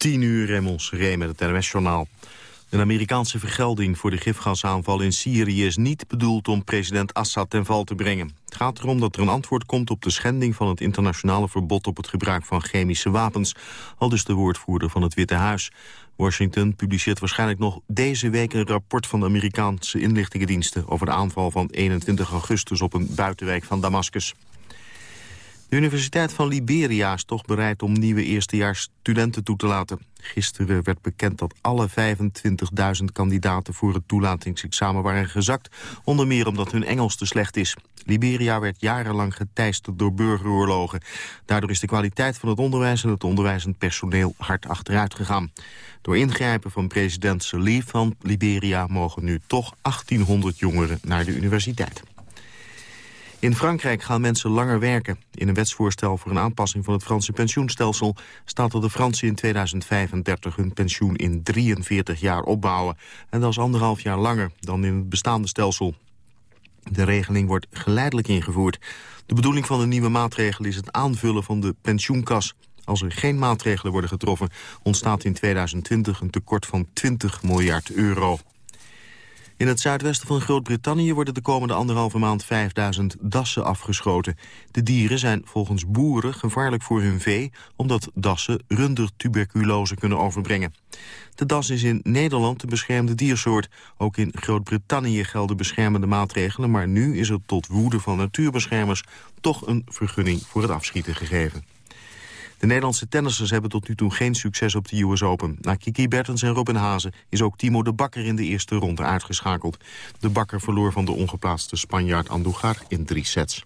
10 uur Remmels Ree met het NMS-journaal. Een Amerikaanse vergelding voor de gifgasaanval in Syrië is niet bedoeld om president Assad ten val te brengen. Het gaat erom dat er een antwoord komt op de schending van het internationale verbod op het gebruik van chemische wapens, al dus de woordvoerder van het Witte Huis. Washington publiceert waarschijnlijk nog deze week een rapport van de Amerikaanse inlichtingendiensten over de aanval van 21 augustus op een buitenwijk van Damascus. De Universiteit van Liberia is toch bereid om nieuwe eerstejaars studenten toe te laten. Gisteren werd bekend dat alle 25.000 kandidaten voor het toelatingsexamen waren gezakt. Onder meer omdat hun Engels te slecht is. Liberia werd jarenlang geteisterd door burgeroorlogen. Daardoor is de kwaliteit van het onderwijs en het onderwijzend personeel hard achteruit gegaan. Door ingrijpen van president Salih van Liberia mogen nu toch 1800 jongeren naar de universiteit. In Frankrijk gaan mensen langer werken. In een wetsvoorstel voor een aanpassing van het Franse pensioenstelsel... staat dat de Fransen in 2035 hun pensioen in 43 jaar opbouwen. En dat is anderhalf jaar langer dan in het bestaande stelsel. De regeling wordt geleidelijk ingevoerd. De bedoeling van de nieuwe maatregel is het aanvullen van de pensioenkas. Als er geen maatregelen worden getroffen... ontstaat in 2020 een tekort van 20 miljard euro. In het zuidwesten van Groot-Brittannië worden de komende anderhalve maand 5000 dassen afgeschoten. De dieren zijn volgens boeren gevaarlijk voor hun vee, omdat dassen rundertuberculose kunnen overbrengen. De das is in Nederland een beschermde diersoort. Ook in Groot-Brittannië gelden beschermende maatregelen, maar nu is er tot woede van natuurbeschermers toch een vergunning voor het afschieten gegeven. De Nederlandse tennissers hebben tot nu toe geen succes op de US Open. Na Kiki Bertens en Robin Hazen is ook Timo de Bakker in de eerste ronde uitgeschakeld. De Bakker verloor van de ongeplaatste Spanjaard Andújar in drie sets.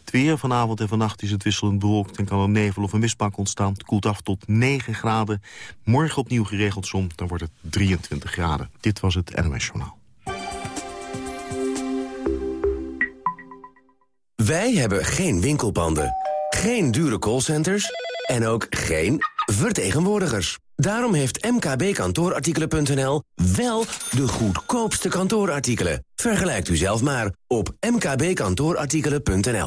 Het weer vanavond en vannacht is het wisselend bewolkt en kan een nevel of een mistbank ontstaan. Het koelt af tot 9 graden. Morgen opnieuw geregeld zon, dan wordt het 23 graden. Dit was het NOS Journaal. Wij hebben geen winkelpanden, geen dure callcenters en ook geen vertegenwoordigers. Daarom heeft mkbkantoorartikelen.nl wel de goedkoopste kantoorartikelen. Vergelijkt u zelf maar op mkbkantoorartikelen.nl.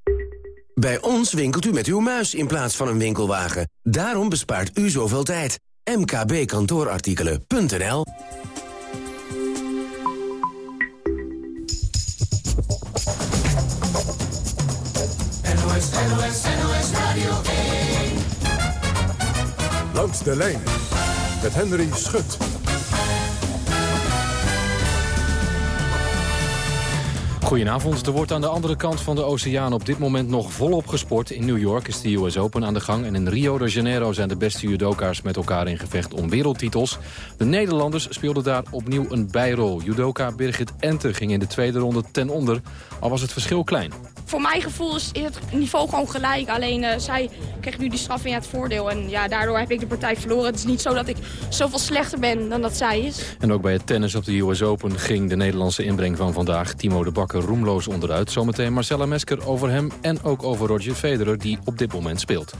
Bij ons winkelt u met uw muis in plaats van een winkelwagen. Daarom bespaart u zoveel tijd. mkbkantoorartikelen.nl NOS, NOS, NOS Radio 1. Langs de lijn met Henry Schut. Goedenavond. Er wordt aan de andere kant van de oceaan op dit moment nog volop gesport. In New York is de US Open aan de gang. En in Rio de Janeiro zijn de beste judoka's met elkaar in gevecht om wereldtitels. De Nederlanders speelden daar opnieuw een bijrol. Judoka Birgit Ente ging in de tweede ronde ten onder. Al was het verschil klein. Voor mijn gevoel is het niveau gewoon gelijk. Alleen uh, zij kreeg nu die straf in het voordeel. En ja, daardoor heb ik de partij verloren. Het is niet zo dat ik zoveel slechter ben dan dat zij is. En ook bij het tennis op de US Open ging de Nederlandse inbreng van vandaag... Timo de Bakker roemloos onderuit. Zometeen Marcella Mesker over hem en ook over Roger Federer... die op dit moment speelt.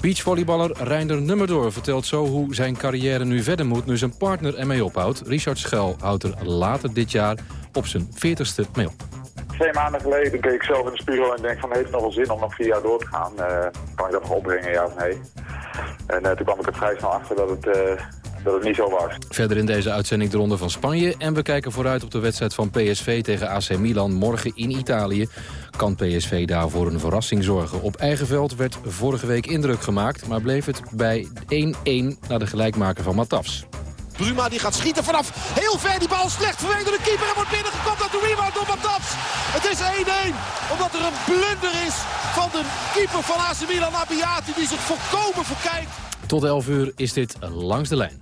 Beachvolleyballer Reinder Nummerdoor vertelt zo hoe zijn carrière nu verder moet... nu zijn partner ermee ophoudt. Richard Schuil houdt er later dit jaar op zijn 40ste mee op twee maanden geleden keek ik zelf in de spiegel en denk van heeft het nog wel zin om nog vier jaar door te gaan? Uh, kan ik dat nog opbrengen, ja of nee? En uh, toen kwam ik er vrij snel achter dat het, uh, dat het niet zo was. Verder in deze uitzending de ronde van Spanje. En we kijken vooruit op de wedstrijd van PSV tegen AC Milan morgen in Italië. Kan PSV daarvoor een verrassing zorgen? Op eigen veld werd vorige week indruk gemaakt, maar bleef het bij 1-1 na de gelijkmaker van Matafs. Bruma die gaat schieten vanaf heel ver. Die bal slecht vanwege door de keeper. En wordt binnengekomen uit de rebound door Mataps. Het is 1-1. Omdat er een blunder is van de keeper van AC Milan, Abiati. Die zich volkomen verkijkt. Tot 11 uur is dit langs de lijn.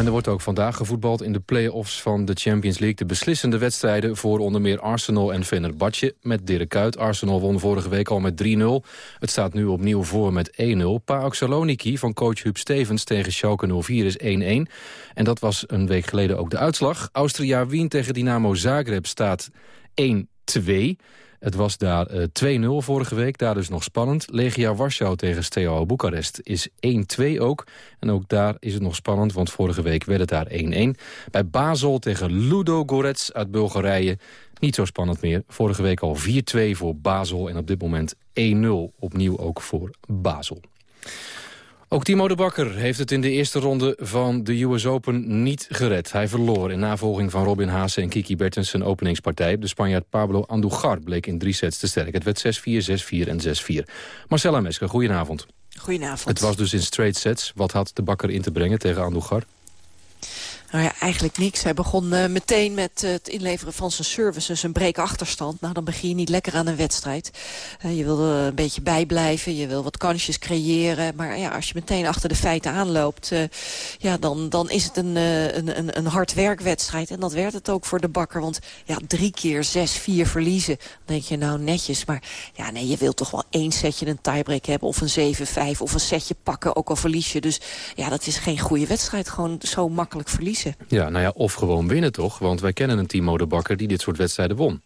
En er wordt ook vandaag gevoetbald in de play-offs van de Champions League. De beslissende wedstrijden voor onder meer Arsenal en Fenerbahce met Dirk Kuyt. Arsenal won vorige week al met 3-0. Het staat nu opnieuw voor met 1-0. PAOK Saloniki van coach Huub Stevens tegen Schalke 04 is 1-1. En dat was een week geleden ook de uitslag. Austria Wien tegen Dynamo Zagreb staat 1-2. Het was daar uh, eh, 2-0 vorige week, daar dus nog spannend. Legia Warschau tegen Steaua Boekarest is 1-2 ook. En ook daar is het nog spannend, want vorige week werd het daar 1-1. Bij Basel tegen Ludo Gorets uit Bulgarije niet zo spannend meer. Vorige week al 4-2 voor Basel en op dit moment 1-0 opnieuw ook voor Basel. Ook Timo de Bakker heeft het in de eerste ronde van de US Open niet gered. Hij verloor in navolging van Robin Haase en Kiki Bertens zijn openingspartij. De Spanjaard Pablo Andujar bleek in drie sets te sterk. Het werd 6-4, 6-4 en 6-4. Marcella Mesker, goedenavond. Goedenavond. Het was dus in straight sets. Wat had de Bakker in te brengen tegen Andujar? Nou ja, eigenlijk niks. Hij begon uh, meteen met uh, het inleveren van zijn services, een breekachterstand. Nou, dan begin je niet lekker aan een wedstrijd. Uh, je wil er een beetje bijblijven, je wil wat kansjes creëren. Maar ja, als je meteen achter de feiten aanloopt, ja, dan, dan is het een, een, een, een hard werkwedstrijd. En dat werd het ook voor de bakker. Want ja, drie keer zes, vier verliezen. Dan denk je nou netjes. Maar ja, nee, je wilt toch wel één setje een tiebreak hebben. Of een 7-5 of een setje pakken, ook al verlies je. Dus ja, dat is geen goede wedstrijd. Gewoon zo makkelijk verliezen. Ja, nou ja, of gewoon winnen toch? Want wij kennen een Timo de Bakker die dit soort wedstrijden won.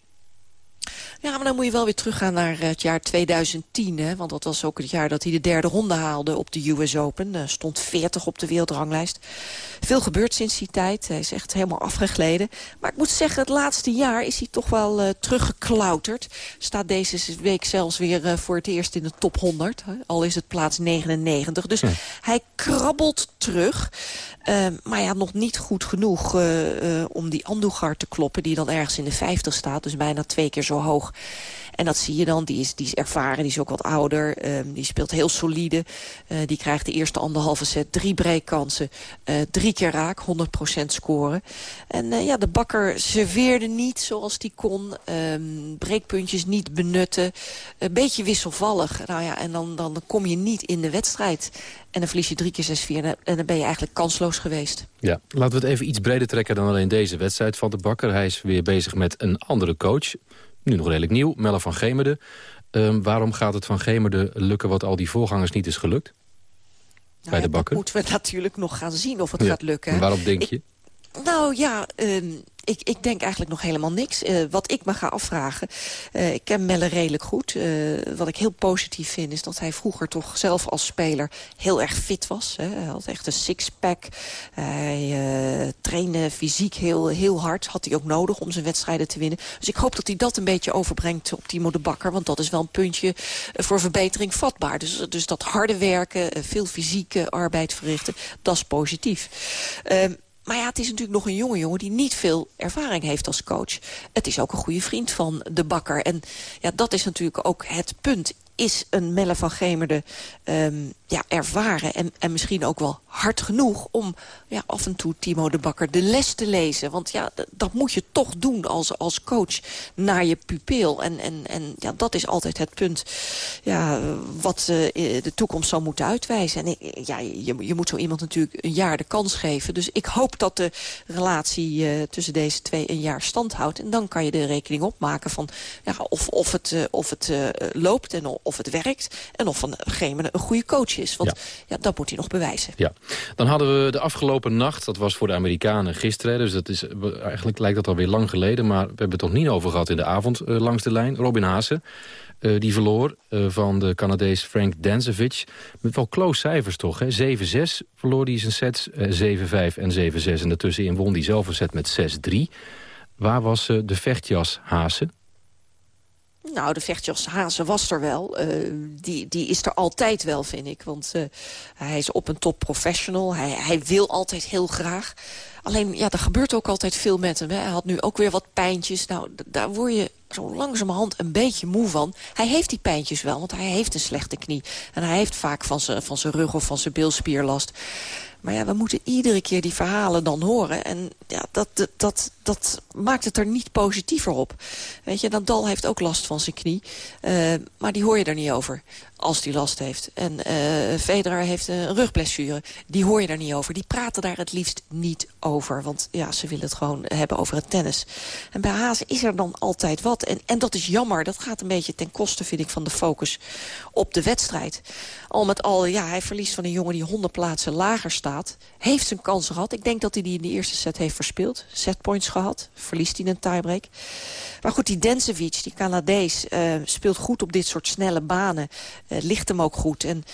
Ja, maar dan moet je wel weer teruggaan naar het jaar 2010. Hè? Want dat was ook het jaar dat hij de derde ronde haalde op de US Open. Uh, stond 40 op de wereldranglijst. Veel gebeurd sinds die tijd. Hij is echt helemaal afgegleden. Maar ik moet zeggen, het laatste jaar is hij toch wel uh, teruggeklauterd. Staat deze week zelfs weer uh, voor het eerst in de top 100. Hè? Al is het plaats 99. Dus hij krabbelt terug. Uh, maar ja, nog niet goed genoeg om die Andugar te kloppen... die dan ergens in de 50 staat, dus bijna twee keer zo hoog. En dat zie je dan. Die is, die is ervaren, die is ook wat ouder. Um, die speelt heel solide. Uh, die krijgt de eerste anderhalve set drie breekkansen. Uh, drie keer raak, 100% scoren. En uh, ja, de bakker serveerde niet zoals die kon. Um, breekpuntjes niet benutten. Een beetje wisselvallig. Nou ja, en dan, dan kom je niet in de wedstrijd. En dan verlies je drie keer 6-4 en dan ben je eigenlijk kansloos geweest. Ja, laten we het even iets breder trekken dan alleen deze wedstrijd van de Bakker. Hij is weer bezig met een andere coach nu nog redelijk nieuw, Melle van Gemerde. Um, waarom gaat het van Gemerde lukken wat al die voorgangers niet is gelukt? Nou bij de bakker? moeten we natuurlijk nog gaan zien of het gaat lukken. En waarom denk je? nou ja, um, ik, ik denk eigenlijk nog helemaal niks. Uh, wat ik me ga afvragen, uh, ik ken Melle redelijk goed. Uh, wat ik heel positief vind is dat hij vroeger toch zelf als speler heel erg fit was. Hè. Hij had echt een sixpack. Hij trainde fysiek heel, heel hard. Had hij ook nodig om zijn wedstrijden te winnen. Dus ik hoop dat hij dat een beetje overbrengt op Timo de Bakker. Want dat is wel een puntje voor verbetering vatbaar. Dus, dus dat harde werken, veel fysieke arbeid verrichten, dat is positief. Ehm, maar ja, het is natuurlijk nog een jonge jongen die niet veel ervaring heeft als coach. Het is ook een goede vriend van de bakker. En ja, dat is natuurlijk ook het punt. Is een Melle van Gemerde um, ja, ervaren en, en misschien ook wel hard genoeg... om ja, af en toe Timo de Bakker de les te lezen. Want ja, dat moet je toch doen als, als coach naar je pupil. En, en, en ja, dat is altijd het punt ja, wat uh, de toekomst zou moeten uitwijzen. En ja, je, je moet zo iemand natuurlijk een jaar de kans geven. Dus ik hoop dat de relatie uh, tussen deze twee een jaar stand houdt. En dan kan je de rekening opmaken van ja, of, of het, uh, of het loopt en of het werkt. En of van Gemene een goede coach is. Want ja. dat moet hij nog bewijzen. Ja. Dan hadden we de afgelopen nacht, dat was voor de Amerikanen gisteren... dus dat is, eigenlijk lijkt dat alweer lang geleden... maar we hebben het toch niet over gehad in de avond uh, langs de lijn. Robin Haase, uh, die verloor uh, van de Canadees Frank Dancevic. Met wel close cijfers toch, 7-6 verloor hij zijn sets, 7-5 en 7-6. En daartussenin won hij zelf een set met 6-3. Waar was de vechtjas Haase? Nou, de vechtjas Hazen was er wel. Uh, die, die is er altijd wel, vind ik. Want uh, hij is op een top professional. Hij, hij wil altijd heel graag. Alleen, ja, er gebeurt ook altijd veel met hem. Hè. Hij had nu ook weer wat pijntjes. Nou, daar word je zo langzamerhand een beetje moe van. Hij heeft die pijntjes wel, want hij heeft een slechte knie. En hij heeft vaak van zijn van rug of van zijn bilspierlast. Maar ja, we moeten iedere keer die verhalen dan horen. En ja, dat, dat, dat maakt het er niet positiever op. Weet je, Nadal heeft ook last van zijn knie. Uh, maar die hoor je er niet over als die last heeft. En uh, Federer heeft een rugblessure. Die hoor je daar niet over. Die praten daar het liefst niet over. Want ja, ze willen het gewoon hebben over het tennis. En bij Hazen is er dan altijd wat. En, en dat is jammer. Dat gaat een beetje ten koste, vind ik, van de focus op de wedstrijd. Al met al, ja, hij verliest van een jongen die honderd plaatsen lager staat. Heeft zijn kansen gehad. Ik denk dat hij die in de eerste set heeft verspeeld. Setpoints gehad. Verliest hij een tiebreak. Maar goed, die Densevic, die Canadees, uh, speelt goed op dit soort snelle banen. Uh, ligt hem ook goed. En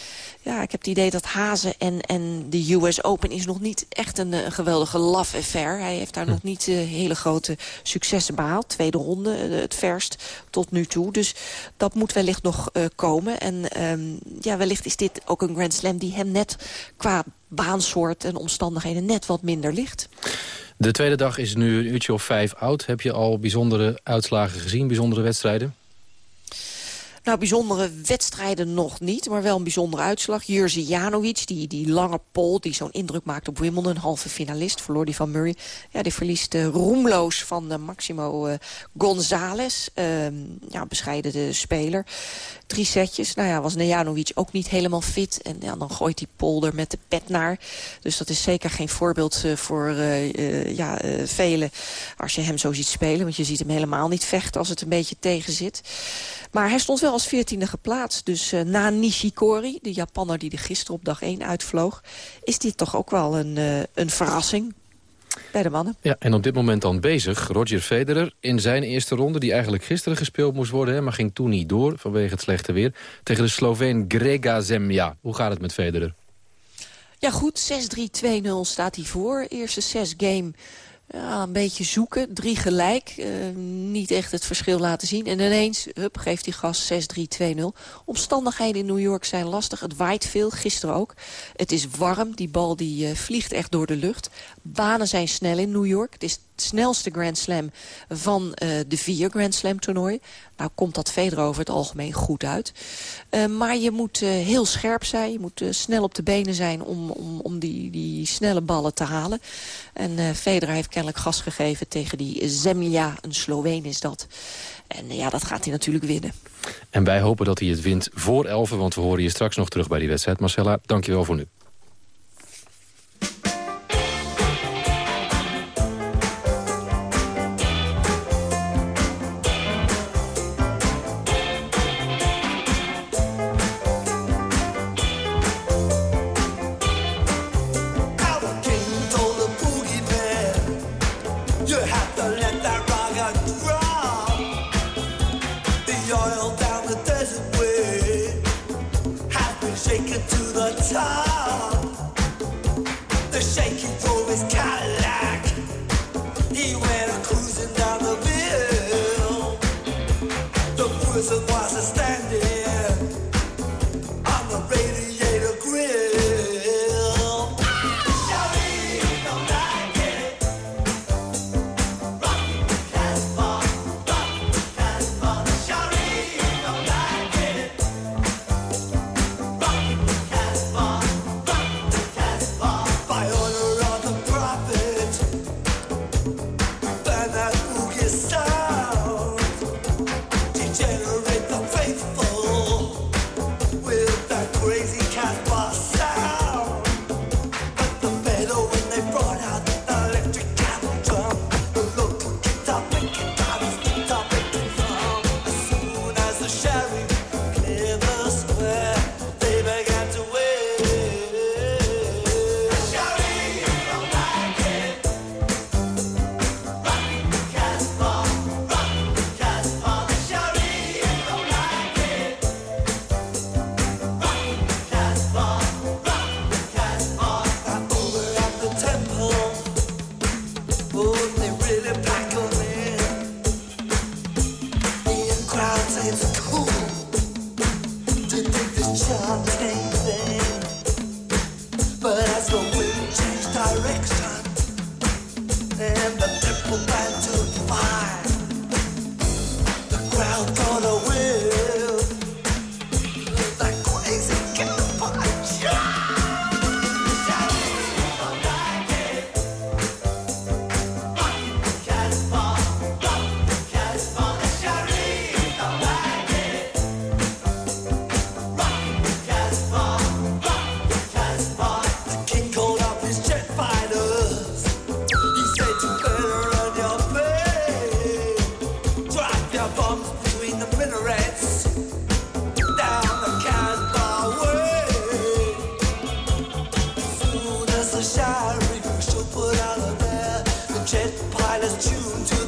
ja, ik heb het idee dat Hazen en, en de US Open is nog niet echt een, een geweldige love affair. Hij heeft daar hm. nog niet uh, hele grote successen behaald. Tweede ronde, het verst tot nu toe. Dus dat moet wellicht nog komen. En um, ja, wellicht is dit ook een Grand Slam die hem net qua baansoort en omstandigheden net wat minder ligt. De tweede dag is nu een uurtje of vijf oud. Heb je al bijzondere uitslagen gezien, bijzondere wedstrijden? Nou, bijzondere wedstrijden nog niet, maar wel een bijzondere uitslag. Jerzy Janovic, die, die lange pol die zo'n indruk maakt op Wimbledon, halve finalist, verloor die van Murray. Ja, die verliest uh, roemloos van uh, Maximo uh, González, ehm, ja, bescheiden de speler. Drie setjes. Nou ja, was Nejanovic ook niet helemaal fit. En ja, dan gooit hij polder met de pet naar. Dus dat is zeker geen voorbeeld voor ja, velen als je hem zo ziet spelen. Want je ziet hem helemaal niet vechten als het een beetje tegen zit. Maar hij stond wel als veertiende geplaatst. Dus uh, na Nishikori, de Japanner die er gisteren op dag 1 uitvloog... is dit toch ook wel een, uh, een verrassing bij de mannen. Ja, en op dit moment dan bezig, Roger Federer in zijn eerste ronde... die eigenlijk gisteren gespeeld moest worden, maar ging toen niet door... vanwege het slechte weer, tegen de Sloveen Grega Zemlja. Hoe gaat het met Federer? Ja goed, 6-3-2-0 staat hij voor. Eerste zes game ja, een beetje zoeken. Drie gelijk. Uh, niet echt het verschil laten zien. En ineens, hup, geeft hij gas 6-3-2-0. Omstandigheden in New York zijn lastig. Het waait veel, gisteren ook. Het is warm. Die bal die uh, vliegt echt door de lucht. Banen zijn snel in New York. Het is snelste Grand Slam van uh, de vier Grand Slam toernooi. Nou komt dat Federer over het algemeen goed uit. Uh, maar je moet uh, heel scherp zijn. Je moet snel op de benen zijn om, om, om die, die snelle ballen te halen. En Federer heeft kennelijk gas gegeven tegen die Zemlja. Een Sloveen is dat. En ja, dat gaat hij natuurlijk winnen. En wij hopen dat hij het wint voor Elven, want we horen je straks nog terug bij die wedstrijd. Marcella, dankjewel voor nu. time.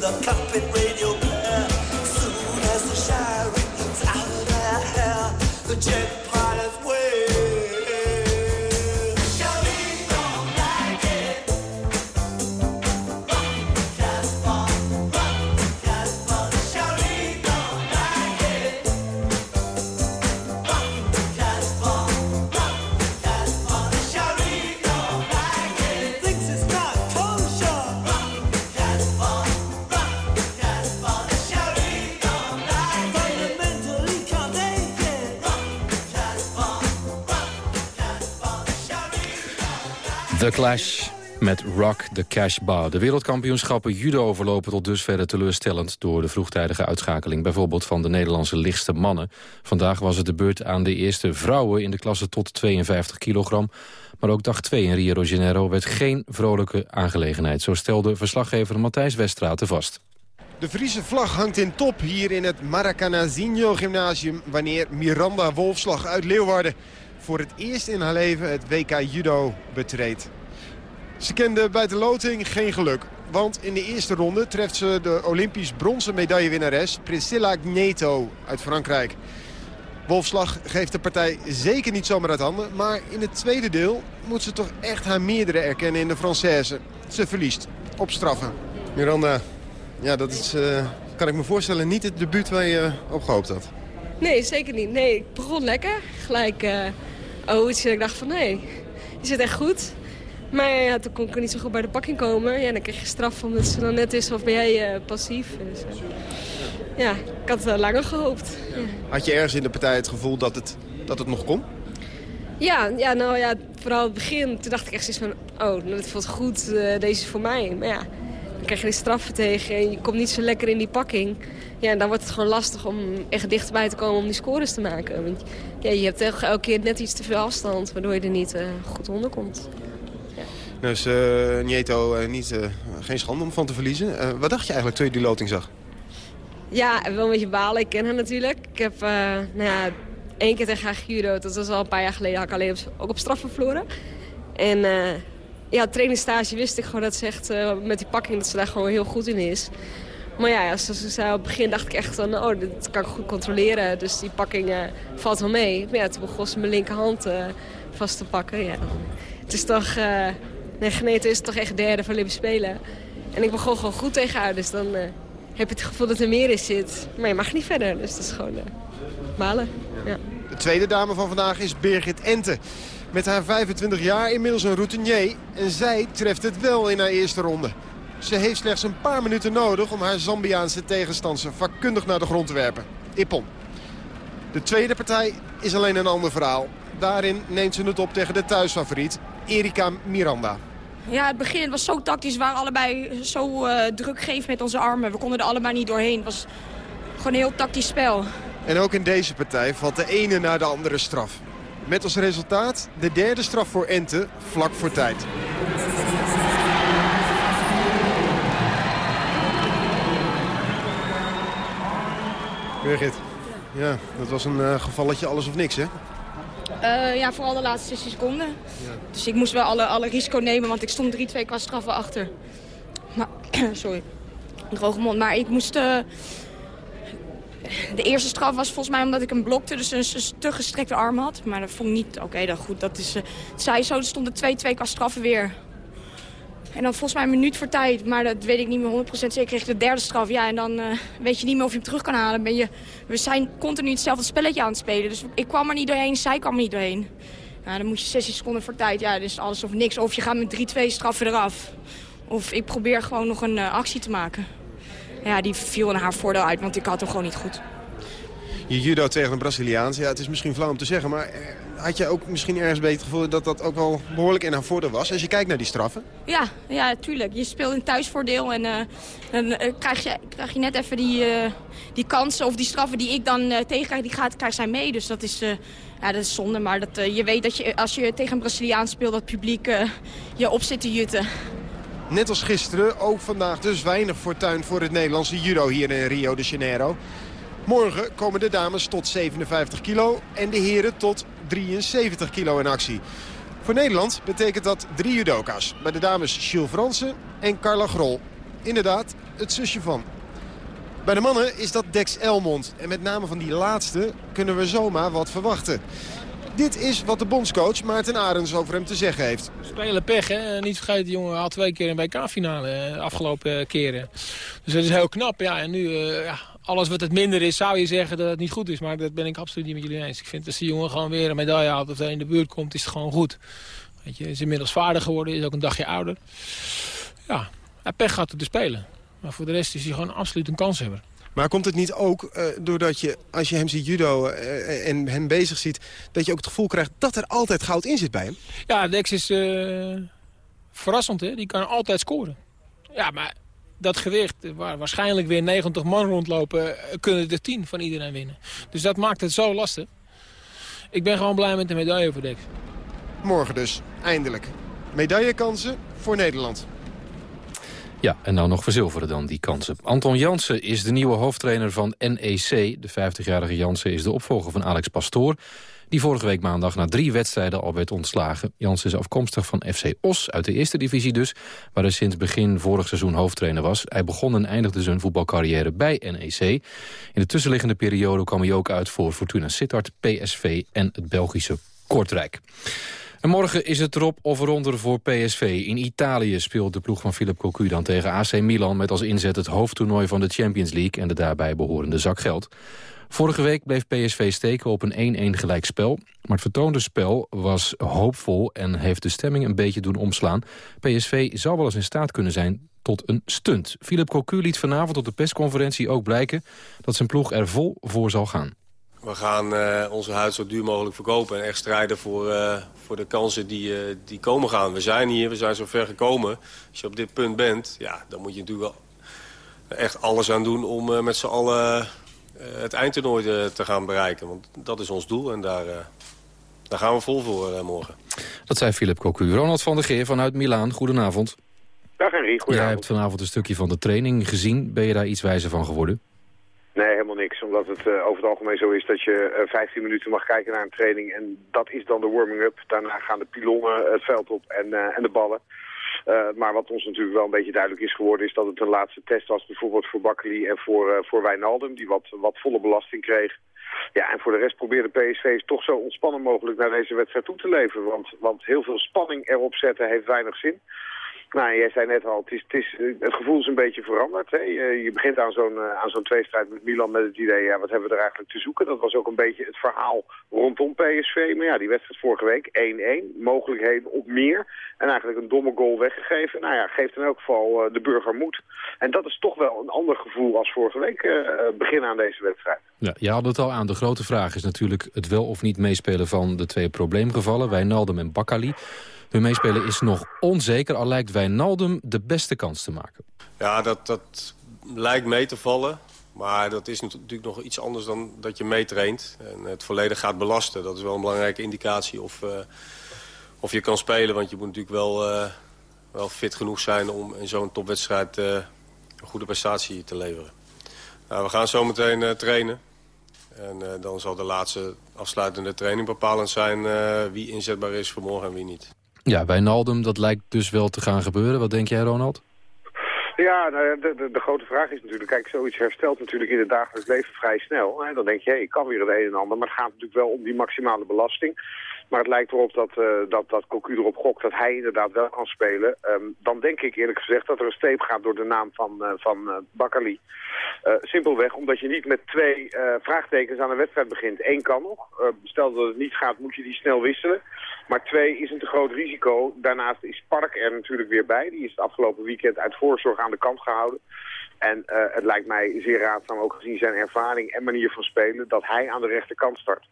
the carpet radio glare. Soon as the shower ripples out of their hair, the jet Met Rock the Cash Bar. De wereldkampioenschappen judo verlopen tot dusver teleurstellend... door de vroegtijdige uitschakeling bijvoorbeeld van de Nederlandse lichtste mannen. Vandaag was het de beurt aan de eerste vrouwen in de klasse tot 52 kilogram. Maar ook dag 2 in Rio de Janeiro werd geen vrolijke aangelegenheid. Zo stelde verslaggever Matthijs Westraten vast. De Friese vlag hangt in top hier in het Maracanazinho gymnasium... wanneer Miranda Wolfslag uit Leeuwarden voor het eerst in haar leven het WK Judo betreedt. Ze kende bij de loting geen geluk. Want in de eerste ronde treft ze de Olympisch bronzen medaillewinnares Priscilla Gneto uit Frankrijk. Wolfslag geeft de partij zeker niet zomaar uit handen. Maar in het tweede deel moet ze toch echt haar meerdere erkennen in de Française. Ze verliest op straffen. Miranda, ja, dat is, uh, kan ik me voorstellen, niet het debuut waar je op gehoopt had. Nee, zeker niet. Nee, ik begon lekker. Gelijk uh, oh, iets ik dacht van nee, je zit echt goed. Maar ja, toen kon ik niet zo goed bij de pakking komen. Ja, dan kreeg je straf omdat ze dan net is of ben jij uh, passief. Dus, uh, ja, ik had het langer gehoopt. Ja. Had je ergens in de partij het gevoel dat het, dat het nog kon? Ja, ja, nou ja, vooral het begin. Toen dacht ik echt zoiets van, oh, dat voelt goed, uh, deze is voor mij. Maar ja, dan krijg je die straffen tegen en je komt niet zo lekker in die pakking. Ja, en dan wordt het gewoon lastig om echt dichterbij te komen om die scores te maken. Want ja, je hebt elke keer net iets te veel afstand, waardoor je er niet uh, goed onder komt. Is uh, Nieto uh, niet, geen schande om van te verliezen. wat dacht je eigenlijk toen je die loting zag? Ja, wel een beetje balen. Ik ken haar natuurlijk. Ik heb nou ja, één keer tegen haar. Dat was al een paar jaar geleden. Had ik alleen op, ook op straffen verloren. En ja, trainingsstage wist ik gewoon dat ze echt met die pakking dat ze daar gewoon heel goed in is. Maar ja, zoals ze zei op het begin dacht ik echt van, oh, dit kan ik goed controleren. Dus die pakking uh, valt wel mee. Maar ja, toen begon ze mijn linkerhand uh, vast te pakken. Ja, het is toch, uh, nee, Geneten is toch echt derde van Olympische Spelen. En ik begon gewoon goed tegen haar, dus dan heb je het gevoel dat er meer in zit. Maar je mag niet verder, dus dat is gewoon malen. Ja. De tweede dame van vandaag is Birgit Ente. Met haar 25 jaar inmiddels een routinier. En zij treft het wel in haar eerste ronde. Ze heeft slechts een paar minuten nodig om haar Zambiaanse tegenstander vakkundig naar de grond te werpen. Ippon. De tweede partij is alleen een ander verhaal. Daarin neemt ze het op tegen de thuisfavoriet, Erika Miranda. Ja, het begin was zo tactisch. We waren allebei zo uh, druk geven met onze armen. We konden er allebei niet doorheen. Het was gewoon een heel tactisch spel. En ook in deze partij valt de ene na de andere straf. Met als resultaat de derde straf voor Ente vlak voor tijd. Birgit, ja, dat was een uh, gevalletje alles of niks, hè? Uh, ja, vooral de laatste 16 seconden. Ja. Dus ik moest wel alle, alle risico nemen, want ik stond 3-2 qua straffen achter. Maar, sorry, droge mond. Maar ik moest... Uh, de eerste straf was volgens mij omdat ik hem blokte, dus een, een te gestrekte arm had. Maar dat vond ik niet... Oké, okay, dan goed, dat is... Uh, het zei zo, er stonden 2-2 qua straffen weer. En dan volgens mij een minuut voor tijd, maar dat weet ik niet meer 100% zeker. Kreeg de derde straf, ja, en dan uh, weet je niet meer of je hem terug kan halen. Ben je, we zijn continu hetzelfde spelletje aan het spelen, dus ik kwam er niet doorheen, zij kwam er niet doorheen. Nou, dan moet je 16 seconden voor tijd, ja, dus alles of niks. Of je gaat met 3-2 straffen eraf. Of ik probeer gewoon nog een uh, actie te maken. Ja, die viel in haar voordeel uit, want ik had hem gewoon niet goed. Je judo tegen een Braziliaans, ja, het is misschien flauw om te zeggen, maar had je ook misschien ergens beter gevoel dat dat ook wel behoorlijk in haar voordeel was? Als je kijkt naar die straffen. Ja, ja tuurlijk. Je speelt een thuisvoordeel en uh, dan uh, krijg, je, krijg je net even die, uh, die kansen of die straffen die ik dan tegen krijg, die gaat, krijgt zij mee. Dus dat is, ja, dat is zonde. Maar dat, je weet dat je, als je tegen een Braziliaan speelt, dat het publiek je op zit te jutten. Net als gisteren, ook vandaag dus weinig fortuin voor het Nederlandse judo hier in Rio de Janeiro. Morgen komen de dames tot 57 kilo en de heren tot 73 kilo in actie. Voor Nederland betekent dat drie judoka's. Bij de dames Jules Fransen en Carla Grol. Inderdaad, het zusje van. Bij de mannen is dat Dex Elmond. En met name van die laatste kunnen we zomaar wat verwachten. Dit is wat de bondscoach Maarten Arends over hem te zeggen heeft. Spelen pech, hè. Niet vergeten, die jongen al twee keer een WK-finale de afgelopen keren. Dus dat is heel knap, ja. En nu, ja, alles wat het minder is, zou je zeggen dat het niet goed is. Maar dat ben ik absoluut niet met jullie eens. Ik vind als die jongen gewoon weer een medaille haalt of in de buurt komt, is het gewoon goed. Weet je, is inmiddels vaardig geworden, is ook een dagje ouder. Ja, hij pech gaat op de spelen. Maar voor de rest is hij gewoon absoluut een kanshebber. Maar komt het niet ook uh, doordat je, als je hem ziet judo uh, en hem bezig ziet... dat je ook het gevoel krijgt dat er altijd goud in zit bij hem? Ja, Dex is uh, verrassend, hè? Die kan altijd scoren. Ja, maar dat gewicht, waar waarschijnlijk weer 90 man rondlopen... kunnen er 10 van iedereen winnen. Dus dat maakt het zo lastig. Ik ben gewoon blij met de medaille voor Dex. Morgen dus, eindelijk. Medaillekansen voor Nederland. Ja, en nou nog verzilveren dan die kansen. Anton Jansen is de nieuwe hoofdtrainer van NEC. De 50-jarige Jansen is de opvolger van Alex Pastoor... die vorige week maandag na drie wedstrijden al werd ontslagen. Jansen is afkomstig van FC Os, uit de eerste divisie dus... waar hij sinds begin vorig seizoen hoofdtrainer was. Hij begon en eindigde zijn voetbalcarrière bij NEC. In de tussenliggende periode kwam hij ook uit voor Fortuna Sittard, PSV en het Belgische Kortrijk. En morgen is het erop of eronder voor PSV. In Italië speelt de ploeg van Philip Cocu dan tegen AC Milan... met als inzet het hoofdtoernooi van de Champions League... en de daarbij behorende zak geld. Vorige week bleef PSV steken op een 1-1 gelijkspel. Maar het vertoonde spel was hoopvol en heeft de stemming een beetje doen omslaan. PSV zou wel eens in staat kunnen zijn tot een stunt. Philip Cocu liet vanavond op de persconferentie ook blijken... dat zijn ploeg er vol voor zal gaan. We gaan uh, onze huid zo duur mogelijk verkopen en echt strijden voor, uh, voor de kansen die, uh, die komen gaan. We zijn hier, we zijn zo ver gekomen. Als je op dit punt bent, ja, dan moet je natuurlijk wel echt alles aan doen om met z'n allen het eindtoernooi te gaan bereiken. Want dat is ons doel en daar, daar gaan we vol voor morgen. Dat zei Philip Cocu. Ronald van der Geer vanuit Milaan, goedenavond. Dag Henry, goedenavond. Jij hebt vanavond een stukje van de training gezien. Ben je daar iets wijzer van geworden? Nee, helemaal niks. Omdat het uh, over het algemeen zo is dat je uh, 15 minuten mag kijken naar een training. En dat is dan de warming-up. Daarna gaan de pilonnen het veld op en, uh, en de ballen. Maar wat ons natuurlijk wel een beetje duidelijk is geworden... is dat het een laatste test was bijvoorbeeld voor Bakkeli en voor, voor Wijnaldum... die wat, wat volle belasting kreeg. Ja, en voor de rest probeerde PSV toch zo ontspannen mogelijk naar deze wedstrijd toe te leven. Want, want heel veel spanning erop zetten heeft weinig zin. Nou, jij zei net al, het, is, het, gevoel is een beetje veranderd. Hè? Je, begint aan zo'n uh, aan tweestrijd met Milan met het idee, ja, wat hebben we er eigenlijk te zoeken? Dat was ook een beetje het verhaal rondom PSV. Maar ja, die wedstrijd vorige week, 1-1, mogelijkheden op meer. En eigenlijk een domme goal weggegeven. Nou ja, geeft in elk geval uh, de burger moed. En dat is toch wel een ander gevoel als vorige week, uh, begin aan deze wedstrijd. Ja, je had het al aan. De grote vraag is natuurlijk het wel of niet meespelen van de twee probleemgevallen. Wijnaldum en Bakkali. Hun meespelen is nog onzeker, al lijkt Wijnaldum de beste kans te maken. Ja, dat, dat lijkt mee te vallen. Maar dat is natuurlijk nog iets anders dan dat je meetraint. En het volledig gaat belasten. Dat is wel een belangrijke indicatie of, uh, of je kan spelen. Want je moet natuurlijk wel, uh, wel fit genoeg zijn om in zo'n topwedstrijd uh, een goede prestatie te leveren. Nou, we gaan zo meteen trainen. En dan zal de laatste afsluitende training bepalend zijn wie inzetbaar is voor morgen en wie niet. Ja, Wijnaldum, dat lijkt dus wel te gaan gebeuren. Wat denk jij, Ronald? Ja, nou, de, de, de, grote vraag is natuurlijk, kijk, zoiets herstelt natuurlijk in het dagelijks leven vrij snel. Hè? Dan denk je, hey, ik kan weer het een en ander, maar het gaat natuurlijk wel om die maximale belasting. Maar het lijkt erop dat, uh, dat, dat Cocu erop gokt dat hij inderdaad wel kan spelen. Um, dan denk ik eerlijk gezegd dat er een steep gaat door de naam van, uh, van uh, simpelweg omdat je niet met twee vraagtekens aan een wedstrijd begint. Eén kan nog. stel dat het niet gaat, moet je die snel wisselen. Maar twee is een te groot risico. Daarnaast is Park er natuurlijk weer bij. Die is het afgelopen weekend uit voorzorg aan de kant gehouden. En het lijkt mij zeer raadzaam, ook gezien zijn ervaring en manier van spelen, dat hij aan de rechterkant start.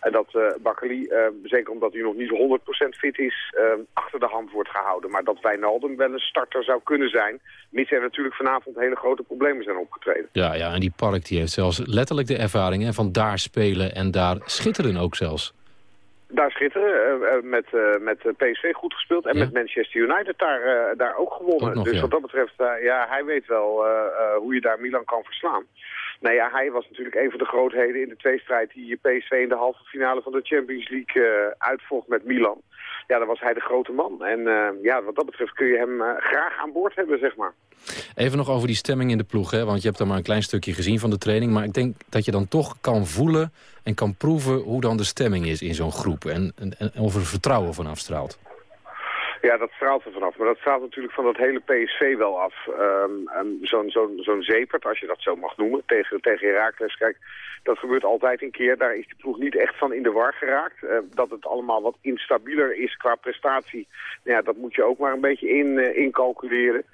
En dat uh, Bakkeli, uh, zeker omdat hij nog niet 100% fit is, achter de hand wordt gehouden. Maar dat Wijnaldum wel een starter zou kunnen zijn, mits er natuurlijk vanavond hele grote problemen zijn opgetreden. Ja, ja en die Park die heeft zelfs letterlijk de ervaring van daar spelen en daar schitteren ook zelfs. Daar schitteren, met, met PSV goed gespeeld en ja. met Manchester United daar, daar ook gewonnen. Ook nog, dus ja. wat dat betreft, ja, hij weet wel hoe je daar Milan kan verslaan. Nou ja, hij was natuurlijk een van de grootheden in de tweestrijd die PSV in de halve finale van de Champions League uh, uitvocht met Milan. Ja, dan was hij de grote man. En ja, wat dat betreft kun je hem graag aan boord hebben, zeg maar. Even nog over die stemming in de ploeg, hè? want je hebt dan maar een klein stukje gezien van de training. Maar ik denk dat je dan toch kan voelen en kan proeven hoe dan de stemming is in zo'n groep. En, en, en of er vertrouwen van afstraalt. Ja, dat straalt er vanaf. Maar dat straalt natuurlijk van dat hele PSV wel af. Um, Zo'n zo'n zo'n zepert, als je dat zo mag noemen, tegen, tegen Herakles. Kijk, dat gebeurt altijd een keer. Daar is de ploeg niet echt van in de war geraakt. Uh, dat het allemaal wat instabieler is qua prestatie. Nou ja, dat moet je ook maar een beetje in, uh, incalculeren.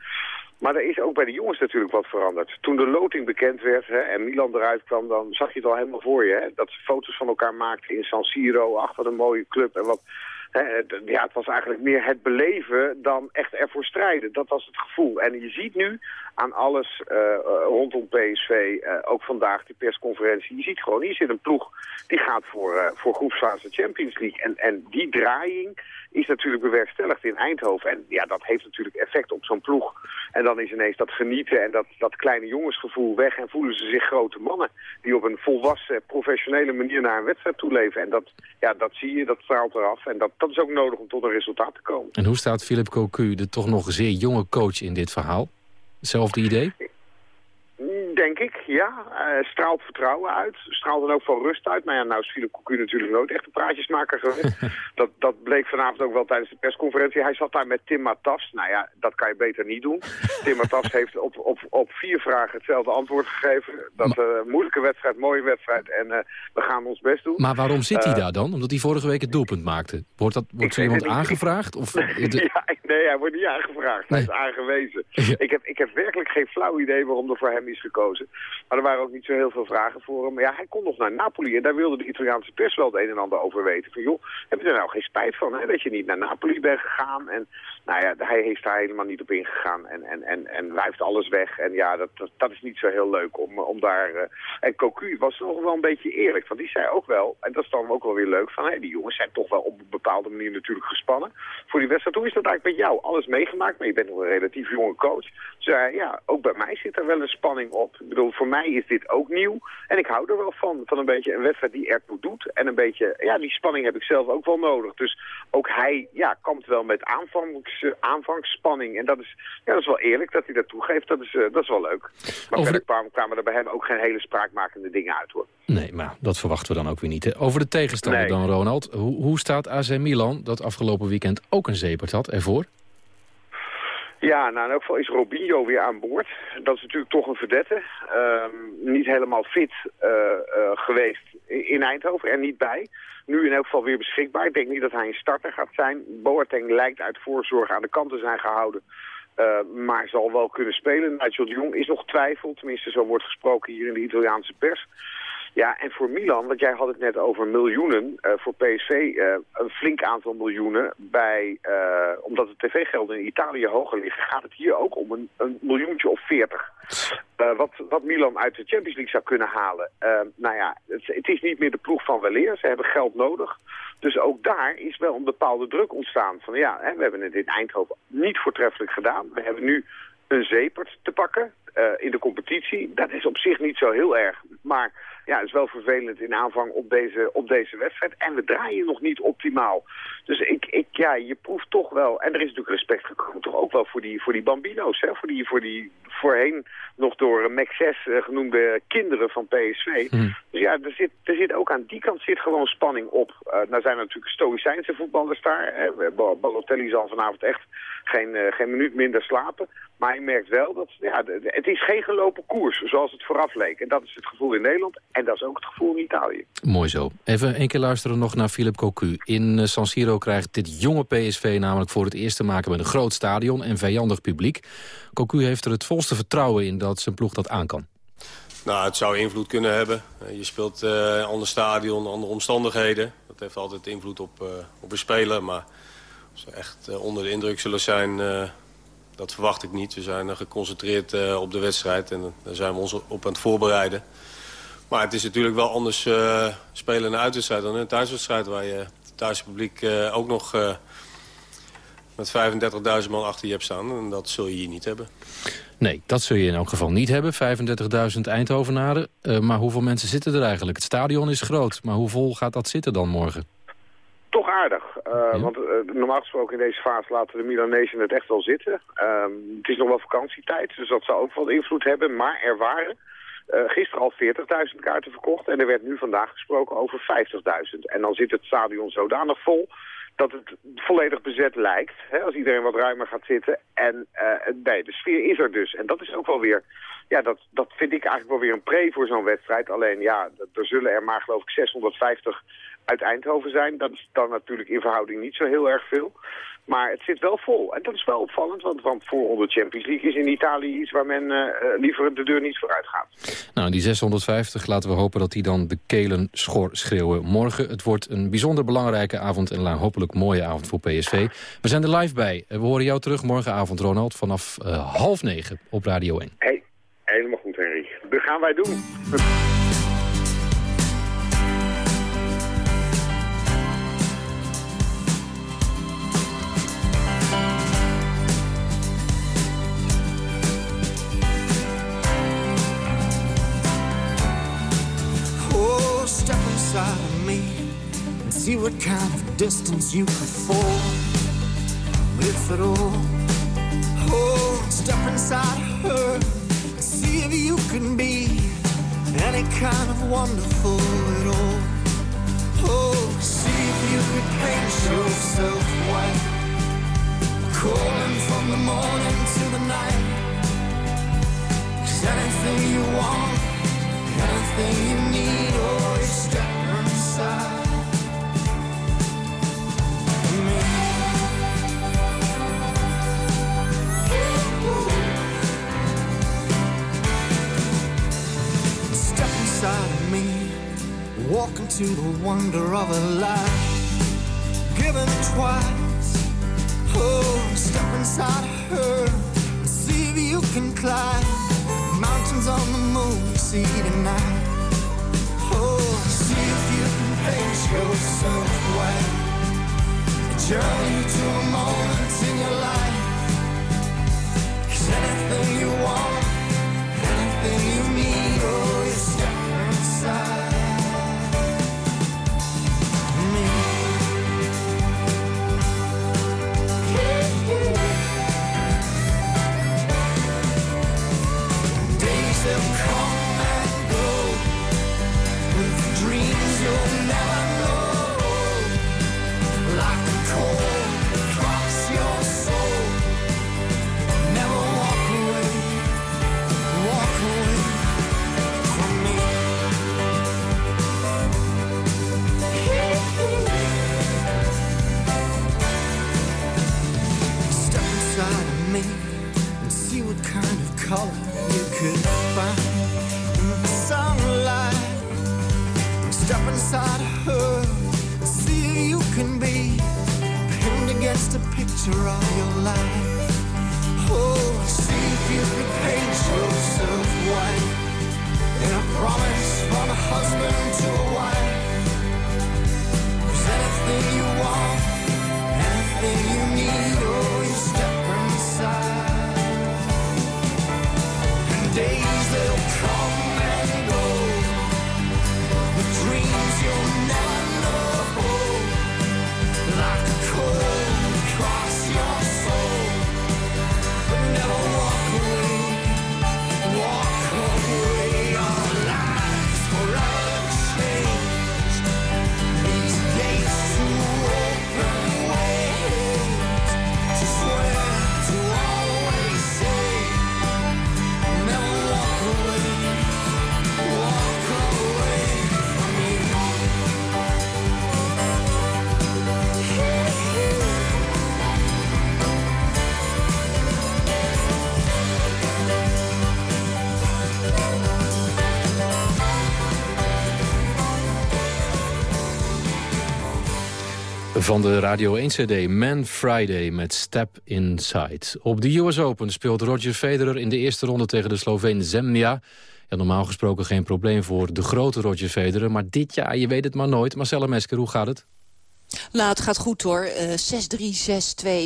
Maar er is ook bij de jongens natuurlijk wat veranderd. Toen de loting bekend werd hè, en Milan eruit kwam, dan zag je het al helemaal voor je. Hè, dat ze foto's van elkaar maakten in San Siro, achter een mooie club. En wat, ja, het was eigenlijk meer het beleven dan echt ervoor strijden. Dat was het gevoel. En je ziet nu aan alles uh, rondom PSV, uh, ook vandaag die persconferentie, je ziet gewoon, hier zit een ploeg die gaat voor, uh, voor groepsfase Champions League. En, en die draaiing is natuurlijk bewerkstelligd in Eindhoven. En ja, dat heeft natuurlijk effect op zo'n ploeg. En dan is ineens dat genieten en dat, dat kleine jongensgevoel weg en voelen ze zich grote mannen die op een volwassen, professionele manier naar een wedstrijd toeleven. En dat, ja, dat zie je, dat straalt eraf. En dat, dat is ook nodig om tot een resultaat te komen. En hoe staat Philip Cocu, de toch nog zeer jonge coach in dit verhaal? Hetzelfde idee? Denk ik, ja. Uh, straalt vertrouwen uit. Straalt dan ook van rust uit. Maar ja, nou is Philip Cocu natuurlijk nooit echt een praatjesmaker geweest. dat, dat bleek vanavond ook wel tijdens de persconferentie. Hij zat daar met Tim Matas. Nou ja, dat kan je beter niet doen. Tim Matas heeft op, op, op vier vragen hetzelfde antwoord gegeven. Dat uh, moeilijke wedstrijd, mooie wedstrijd. En uh, we gaan ons best doen. Maar waarom zit hij daar dan? Omdat hij vorige week het doelpunt maakte. Wordt, dat, wordt zo iemand aangevraagd? Of, ja, nee, hij wordt niet aangevraagd. Hij is aangewezen. Ik, heb, ik heb werkelijk geen flauw idee waarom er voor hem is gekozen. Maar er waren ook niet zo heel veel vragen voor hem. Maar ja, hij kon nog naar Napoli en daar wilde de Italiaanse pers wel het een en ander over weten. Van joh, heb je er nou geen spijt van hè, dat je niet naar Napoli bent gegaan? En nou ja, hij heeft daar helemaal niet op ingegaan en, en, en, en wuift alles weg. En ja, dat, dat, is niet zo heel leuk om, om daar... Uh... En Cocu was nog wel een beetje eerlijk, want die zei ook wel, en dat is dan ook wel weer leuk, van die jongens zijn toch wel op een bepaalde manier natuurlijk gespannen voor die wedstrijd. Hoe is dat eigenlijk met jou? Alles meegemaakt, maar je bent nog een relatief jonge coach. Zei ja, ook bij mij zit er wel een spanning op. Ik bedoel, voor mij is dit ook nieuw. En ik hou er wel van, van een beetje een wedstrijd die ertoe doet. En een beetje, ja, die spanning heb ik zelf ook wel nodig. Dus ook hij, ja, komt wel met aanvangs, aanvangsspanning. En dat is, ja, dat is wel eerlijk dat hij dat toegeeft. Dat is, uh, dat is wel leuk. Maar Over verder kwamen, kwamen er bij hem ook geen hele spraakmakende dingen uit, hoor. Nee, maar dat verwachten we dan ook weer niet. Hè? Over de tegenstander nee. dan, Ronald. Hoe, hoe staat AC Milan, dat afgelopen weekend ook een zeepert had, ervoor? Ja, nou in elk geval is Robinho weer aan boord. Dat is natuurlijk toch een verdette. Um, niet helemaal fit uh, uh, geweest in Eindhoven, er niet bij. Nu in elk geval weer beschikbaar. Ik denk niet dat hij een starter gaat zijn. Boateng lijkt uit voorzorg aan de kant te zijn gehouden. Uh, maar zal wel kunnen spelen. Nigel de Jong is nog twijfel. Tenminste, zo wordt gesproken hier in de Italiaanse pers. Ja, en voor Milan, want jij had het net over miljoenen, uh, voor PSV uh, een flink aantal miljoenen. Bij, uh, omdat de tv-gelden in Italië hoger liggen, gaat het hier ook om een, een miljoentje of veertig. wat, wat Milan uit de Champions League zou kunnen halen. nou ja, het, het, is niet meer de ploeg van weleer. Ze hebben geld nodig. Dus ook daar is wel een bepaalde druk ontstaan. Van ja, hè, we hebben het in Eindhoven niet voortreffelijk gedaan. We hebben nu een zepert te pakken in de competitie. Dat is op zich niet zo heel erg. Maar ja, het is wel vervelend in aanvang op deze, op deze wedstrijd. En we draaien nog niet optimaal. Dus ik, ik, ja, je proeft toch wel... En er is natuurlijk respect gekomen toch ook wel voor die, voor die bambino's. Hè? Voor, die, voor die voorheen nog door Mac 6 uh, genoemde kinderen van PSV. Hmm. Dus ja, er zit, er zit ook aan die kant zit gewoon spanning op. Uh, nou zijn er natuurlijk stoïcijnse voetballers daar. Hè? Balotelli zal vanavond echt geen, uh, geen minuut minder slapen. Maar je merkt wel dat ja, het is geen gelopen koers zoals het vooraf leek. En dat is het gevoel in Nederland en dat is ook het gevoel in Italië. Mooi zo. Even een keer luisteren nog naar Philip Cocu. In San Siro krijgt dit jonge PSV namelijk voor het eerst te maken met een groot stadion en vijandig publiek. Cocu heeft er het volste vertrouwen in dat zijn ploeg dat aan kan. Nou, het zou invloed kunnen hebben. Je speelt uh, een ander stadion, andere omstandigheden. Dat heeft altijd invloed op, uh, op een speler. Maar als ze echt uh, onder de indruk zullen zijn, dat verwacht ik niet. We zijn geconcentreerd op de wedstrijd en daar zijn we ons op aan het voorbereiden. Maar het is natuurlijk wel anders spelen in een uitwedstrijd dan in een thuiswedstrijd... waar je het thuispubliek ook nog met 35.000 man achter je hebt staan. En dat zul je hier niet hebben. Nee, dat zul je in elk geval niet hebben. 35.000 Eindhovenaren. Uh, maar hoeveel mensen zitten er eigenlijk? Het stadion is groot, maar hoe vol gaat dat zitten dan morgen? toch aardig. Uh, Want uh, normaal gesproken in deze fase laten de Milanezen het echt wel zitten. Uh, het is nog wel vakantietijd, dus dat zou ook wel invloed hebben. Maar er waren uh, gisteren al 40.000 kaarten verkocht en er werd nu vandaag gesproken over 50.000. En dan zit het stadion zodanig vol dat het volledig bezet lijkt, hè, als iedereen wat ruimer gaat zitten. En uh, nee, de sfeer is er dus. En dat is ook wel weer, ja, dat, dat vind ik eigenlijk wel weer een pre voor zo'n wedstrijd. Alleen, ja, er zullen er maar geloof ik 650 uit Eindhoven zijn. Dat is dan natuurlijk in verhouding niet zo heel erg veel. Maar het zit wel vol. En dat is wel opvallend, want, want voor de Champions League is in Italië iets waar men uh, liever de deur niet vooruit gaat. Nou, die 650 laten we hopen dat die dan de kelen schor schreeuwen. Morgen, het wordt een bijzonder belangrijke avond en een hopelijk mooie avond voor PSV. We zijn er live bij. We horen jou terug morgenavond, Ronald, vanaf uh, half negen op Radio 1. Hey, helemaal goed, Henry. Dat gaan wij doen. And see what kind of distance you could fall with it all. Oh, step inside her and see if you can be any kind of wonderful at all. Oh, see if you could paint yourself white, calling from the morning to the night. Cause anything you want, anything you need, oh, into the wonder of a life given twice. Oh, step inside her and see if you can climb mountains on the moon. See tonight. Oh, see if you can paint yourself white. A journey to a moment in your life. 'Cause anything you want, anything you need, could find in the sunlight. Step inside her see if you can be pinned against a picture of your life. Oh, see if you can paint yourself white in a promise from a husband to a wife. 'Cause anything you Van de Radio 1-cd Man Friday met Step Inside. Op de US Open speelt Roger Federer in de eerste ronde tegen de Sloveen Zemlja. Ja, normaal gesproken geen probleem voor de grote Roger Federer. Maar dit jaar, je weet het maar nooit. Marcella Mesker, hoe gaat het? Nou, het gaat goed hoor. Uh,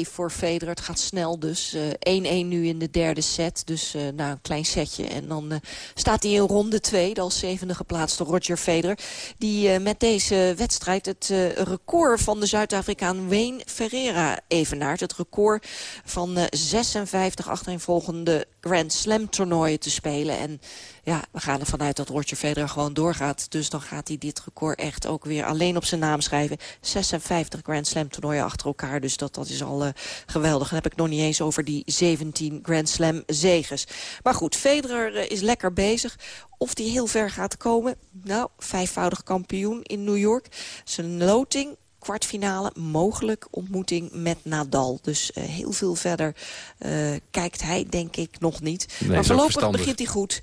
6-3, 6-2 voor Federer. Het gaat snel dus. 1-1 uh, nu in de derde set. Dus uh, nou, een klein setje. En dan staat hij in ronde 2, de als zevende geplaatste Roger Federer. Die met deze wedstrijd het record van de Zuid-Afrikaan Wayne Ferreira evenaart. Het record van 56 achtereenvolgende Grand Slam toernooien te spelen. En ja, we gaan ervan uit dat Roger Federer gewoon doorgaat. Dus dan gaat hij dit record echt ook weer alleen op zijn naam schrijven. 56 Grand Slam toernooien achter elkaar. Dus dat, dat is al uh, geweldig. Dan heb ik nog niet eens over die 17 Grand Slam zeges. Maar goed, Federer uh, is lekker bezig. Of die heel ver gaat komen? Nou, vijfvoudig kampioen in New York. Zijn loting kwartfinale mogelijk ontmoeting met Nadal. Dus uh, heel veel verder uh, kijkt hij denk ik nog niet. Nee, maar voorlopig begint hij goed. 6-3,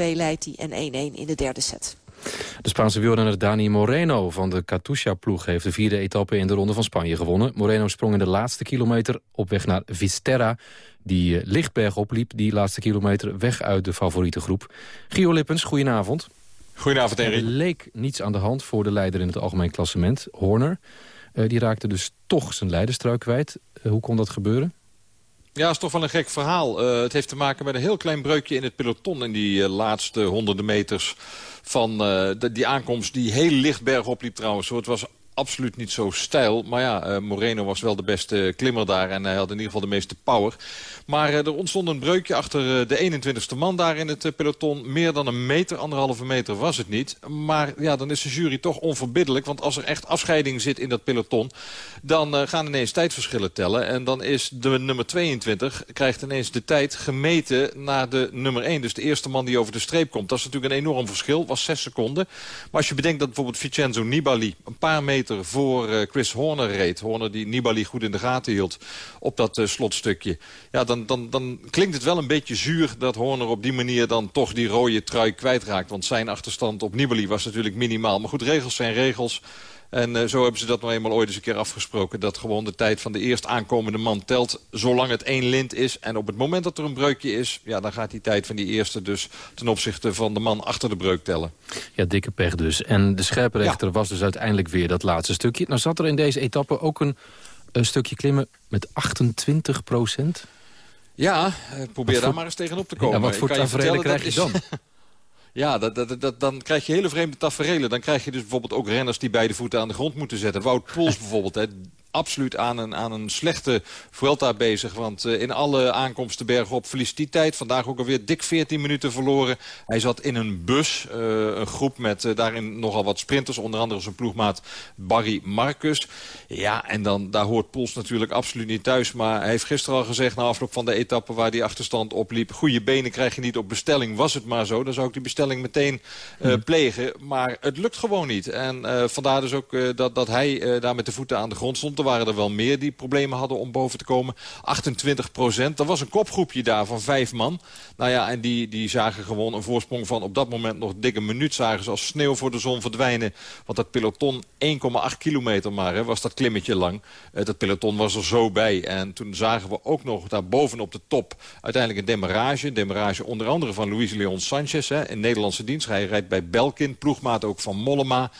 6-2 leidt hij en 1-1 in de derde set. De Spaanse wielrenner Dani Moreno van de Katusha-ploeg... heeft de vierde etappe in de Ronde van Spanje gewonnen. Moreno sprong in de laatste kilometer op weg naar Visterra... die uh, lichtberg opliep, die laatste kilometer weg uit de favoriete groep. Gio Lippens, goedenavond. Goedenavond, Henry. Er leek niets aan de hand voor de leider in het algemeen klassement, Horner. Uh, die raakte dus toch zijn leiderstruik kwijt. Uh, hoe kon dat gebeuren? Ja, dat is toch wel een gek verhaal. Uh, het heeft te maken met een heel klein breukje in het peloton... in die laatste honderden meters van de, die aankomst die heel licht bergop liep trouwens. Het was absoluut niet zo stijl. Maar ja, uh, Moreno was wel de beste klimmer daar en hij had in ieder geval de meeste power. Maar uh, er ontstond een breukje achter uh, de 21ste man daar in het peloton. Meer dan een meter, anderhalve meter was het niet. Maar ja, dan is de jury toch onverbiddelijk. Want als er echt afscheiding zit in dat peloton... dan gaan ineens tijdverschillen tellen. En dan is de nummer 22, krijgt ineens de tijd gemeten naar de nummer 1. Dus de eerste man die over de streep komt. Dat is natuurlijk een enorm verschil, was 6 seconden. Maar als je bedenkt dat bijvoorbeeld Vincenzo Nibali... een paar meter voor uh, Chris Horner reed. Horner die Nibali goed in de gaten hield op dat uh, slotstukje. Ja, dan, dan, dan klinkt het wel een beetje zuur dat Horner op die manier dan toch die rode trui kwijtraakt. Want zijn achterstand op Nibali was natuurlijk minimaal. Maar goed, regels zijn regels. En uh, zo hebben ze dat nog eenmaal ooit eens een keer afgesproken. Dat gewoon de tijd van de eerst aankomende man telt. Zolang het één lint is. En op het moment dat er een breukje is. Ja, dan gaat die tijd van die eerste dus ten opzichte van de man achter de breuk tellen. Ja, dikke pech dus. En de scherprechter ja. was dus uiteindelijk weer dat laatste stukje. Nou zat er in deze etappe ook een, een stukje klimmen met 28 procent. Ja, probeer daar voor... maar eens tegenop te komen. Ja, wat voor tafereel krijg je dan? Ja, dat, dat, dan krijg je hele vreemde tafereelen. Dan krijg je dus bijvoorbeeld ook renners die beide voeten aan de grond moeten zetten. Wout Poels bijvoorbeeld, hè, absoluut aan een, aan een slechte Vuelta bezig. Want uh, in alle aankomsten bergop verliest die tijd. Vandaag ook alweer dik 14 minuten verloren. Hij zat in een bus, uh, een groep met uh, daarin nogal wat sprinters. Onder andere zijn ploegmaat Barry Marcus. Ja, en dan, daar hoort Poels natuurlijk absoluut niet thuis. Maar hij heeft gisteren al gezegd na afloop van de etappe waar die achterstand opliep. Goede benen krijg je niet op bestelling. Was het maar zo, dan zou ik die bestelling meteen hmm. plegen. Maar het lukt gewoon niet. En vandaar dus ook dat, dat hij daar met de voeten aan de grond stond. Waren er wel meer die problemen hadden om boven te komen. 28 procent. Er was een kopgroepje daar van vijf man. Nou ja, en die, die zagen gewoon een voorsprong van op dat moment nog dikke minuut. Zagen ze als sneeuw voor de zon verdwijnen. Want dat peloton 1,8 kilometer maar hè, was dat klimmetje lang. Uh, dat peloton was er zo bij. En toen zagen we ook nog daar bovenop de top uiteindelijk een demarrage. Een demarrage onder andere van Luis Leon Sanchez hè, in Nederlandse dienst. Hij rijdt bij Belkin, ploegmaat ook van Mollema.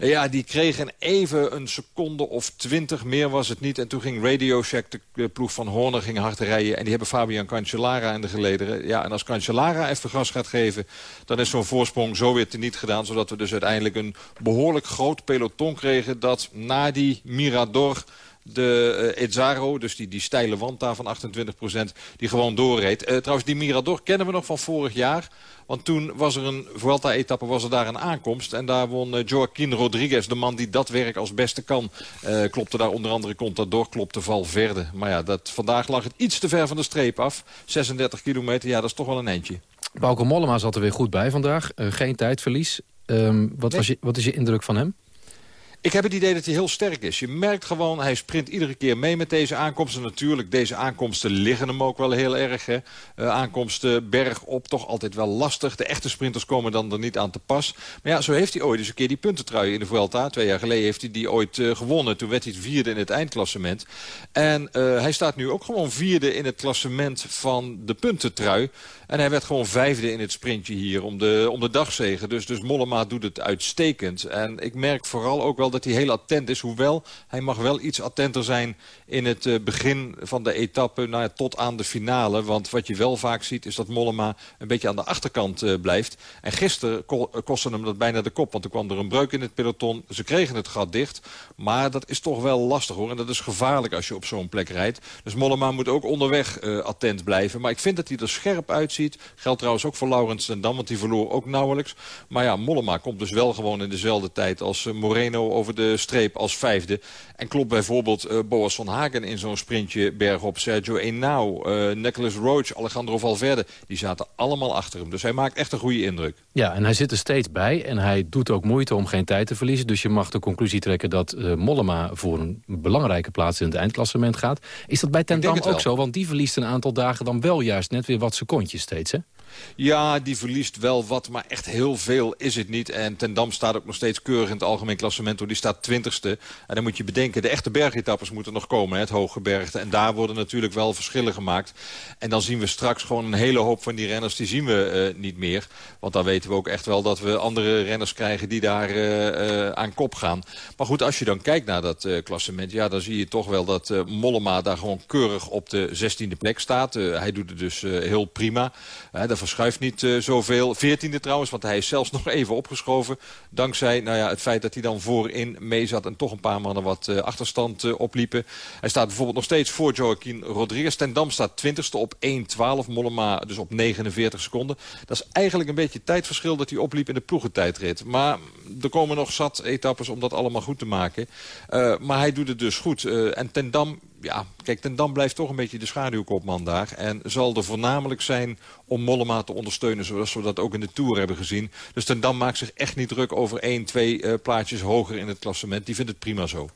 Ja, die kregen even een seconde of twintig, meer was het niet. En toen ging Radio Shack, de ploeg van Horner, ging hard rijden. En die hebben Fabian Cancellara in de gelederen. Ja, en als Cancellara even gas gaat geven, dan is zo'n voorsprong zo weer teniet gedaan. Zodat we dus uiteindelijk een behoorlijk groot peloton kregen dat na die Mirador de uh, Ezzaro, dus die, die steile wand daar van 28%, die gewoon doorreed. Uh, trouwens, die Mirador kennen we nog van vorig jaar. Want toen was er een Vuelta-etappe, was er daar een aankomst. En daar won uh, Joaquin Rodriguez, de man die dat werk als beste kan. Uh, klopte daar onder andere Contador, klopte Valverde. Maar ja, dat, vandaag lag het iets te ver van de streep af. 36 kilometer, ja, dat is toch wel een eindje. Bauke Mollema zat er weer goed bij vandaag. Uh, geen tijdverlies. Um, wat, nee. was je, wat is je indruk van hem? Ik heb het idee dat hij heel sterk is. Je merkt gewoon, hij sprint iedere keer mee met deze aankomsten. Natuurlijk, deze aankomsten liggen hem ook wel heel erg. Hè. Uh, aankomsten berg op, toch altijd wel lastig. De echte sprinters komen dan er niet aan te pas. Maar ja, zo heeft hij ooit eens een keer die puntentrui in de Vuelta. Twee jaar geleden heeft hij die ooit uh, gewonnen. Toen werd hij vierde in het eindklassement. En uh, hij staat nu ook gewoon vierde in het klassement van de puntentrui. En hij werd gewoon vijfde in het sprintje hier om de, om de dagzegen. Dus, dus Mollema doet het uitstekend. En ik merk vooral ook wel dat hij heel attent is. Hoewel, hij mag wel iets attenter zijn in het uh, begin van de etappe nou tot aan de finale. Want wat je wel vaak ziet is dat Mollema een beetje aan de achterkant uh, blijft. En gisteren ko kostte hem dat bijna de kop. Want er kwam er een breuk in het peloton. Ze kregen het gat dicht. Maar dat is toch wel lastig hoor. En dat is gevaarlijk als je op zo'n plek rijdt. Dus Mollema moet ook onderweg attent blijven. Maar ik vind dat hij er scherp uitziet. Geldt trouwens ook voor Laurens en Dam. Want die verloor ook nauwelijks. Maar ja, Mollema komt dus wel gewoon in dezelfde tijd als Moreno over de streep als vijfde. En klopt bijvoorbeeld uh, Boas van Hagen in zo'n sprintje bergop. Sergio Enau, uh, Nicholas Roach, Alejandro Valverde. Die zaten allemaal achter hem. Dus hij maakt echt een goede indruk. Ja, en hij zit er steeds bij. En hij doet ook moeite om geen tijd te verliezen. Dus je mag de conclusie trekken dat uh, Mollema voor een belangrijke plaats in het eindklassement gaat. Is dat bij Ten Dam ook zo? Want die verliest een aantal dagen dan wel juist net weer wat secondjes steeds, hè? Ja, die verliest wel wat, maar echt heel veel is het niet. En Ten Dam staat ook nog steeds keurig in het algemeen klassement. Die staat twintigste. En dan moet je bedenken, de echte bergetappes moeten nog komen. Het hooggebergte. En daar worden natuurlijk wel verschillen gemaakt. En dan zien we straks gewoon een hele hoop van die renners. Die zien we uh, niet meer. Want dan weten we ook echt wel dat we andere renners krijgen die daar uh, uh, aan kop gaan. Maar goed, als je dan kijkt naar dat klassement. Ja, dan zie je toch wel dat Mollema daar gewoon keurig op de zestiende plek staat. hij doet het dus heel prima. daar verschuift niet uh, zoveel. Veertiende trouwens, want hij is zelfs nog even opgeschoven. Dankzij nou ja, het feit dat hij dan voorin mee zat... en toch een paar mannen wat uh, achterstand uh, opliepen. Hij staat bijvoorbeeld nog steeds voor Joaquin Rodriguez. Ten Dam staat twintigste op 1.12. Mollema dus op 49 seconden. Dat is eigenlijk een beetje tijdverschil dat hij opliep in de ploegentijdrit. Maar er komen nog zat etappes om dat allemaal goed te maken. maar hij doet het dus goed. en Ten Dam ja, kijk, Ten Dam blijft toch een beetje de schaduwkopman daar. En zal er voornamelijk zijn om Mollema te ondersteunen... zoals we dat ook in de Tour hebben gezien. Dus Ten Dam maakt zich echt niet druk over één, twee uh, plaatjes hoger in het klassement. Die vindt het prima zo.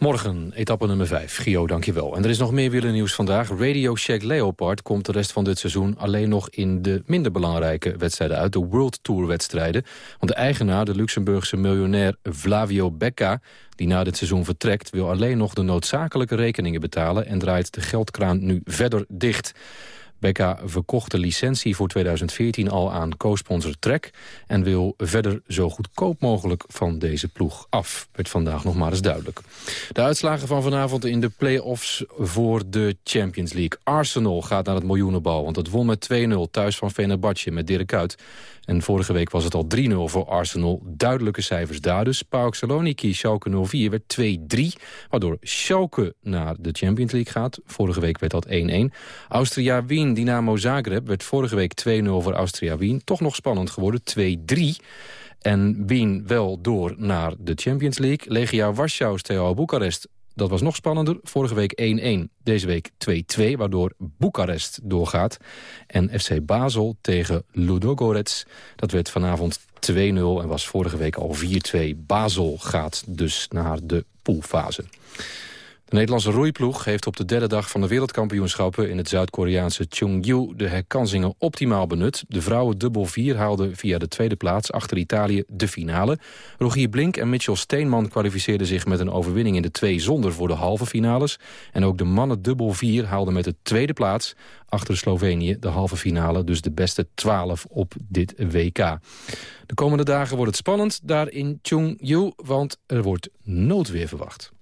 Morgen, etappe nummer 5. Gio, dankjewel. En er is nog meer wielernieuws vandaag. Radio Shack Leopard komt de rest van dit seizoen... alleen nog in de minder belangrijke wedstrijden uit. De World Tour wedstrijden. Want de eigenaar, de Luxemburgse miljonair Flavio Becca... die na dit seizoen vertrekt, wil alleen nog de noodzakelijke rekeningen betalen... en draait de geldkraan nu verder dicht. Becca verkocht de licentie voor 2014 al aan co-sponsor Trek... en wil verder zo goedkoop mogelijk van deze ploeg af. Werd vandaag nog maar eens duidelijk. De uitslagen van vanavond in de play-offs voor de Champions League. Arsenal gaat naar het miljoenenbal, want het won met 2-0 thuis van Fenerbahce met Dirk Kuyt. En vorige week was het al 3-0 voor Arsenal. Duidelijke cijfers daar dus. PAOK Saloniki, Schalke 04 werd 2-3. Waardoor Schalke naar de Champions League gaat. Vorige week werd dat 1-1. Austria Wien, Dynamo Zagreb werd vorige week 2-0 voor Austria Wien. Toch nog spannend geworden, 2-3. En Wien wel door naar de Champions League. Legia Warschau, Steaua Boekarest dat was nog spannender. Vorige week 1-1, deze week 2-2, waardoor Boekarest doorgaat. En FC Basel tegen Ludogorets, dat werd vanavond 2-0 en was vorige week al 4-2. Basel gaat dus naar de poolfase. De Nederlandse roeiploeg heeft op de derde dag van de wereldkampioenschappen... in het Zuid-Koreaanse Chungju de herkansingen optimaal benut. De vrouwen dubbel 4 haalden via de tweede plaats achter Italië de finale. Rogier Blink en Mitchell Steenman kwalificeerden zich met een overwinning in de twee zonder voor de halve finales. En ook de mannen dubbel 4 haalden met de tweede plaats achter Slovenië de halve finale. Dus de beste 12 op dit WK. De komende dagen wordt het spannend daar in Chungju, want er wordt noodweer verwacht.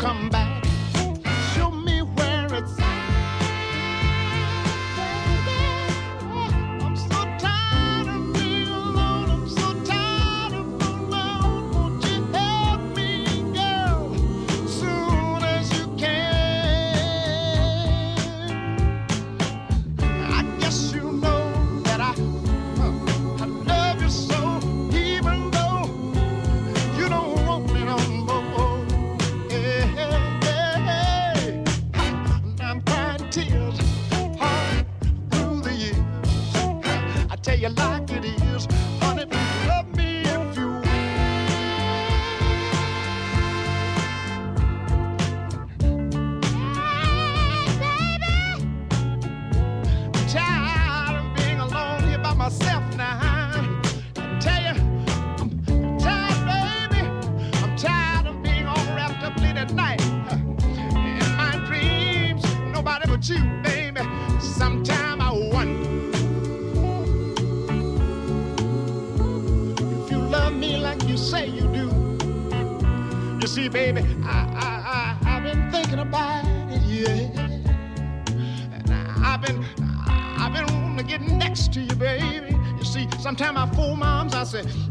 come back. You like it is, house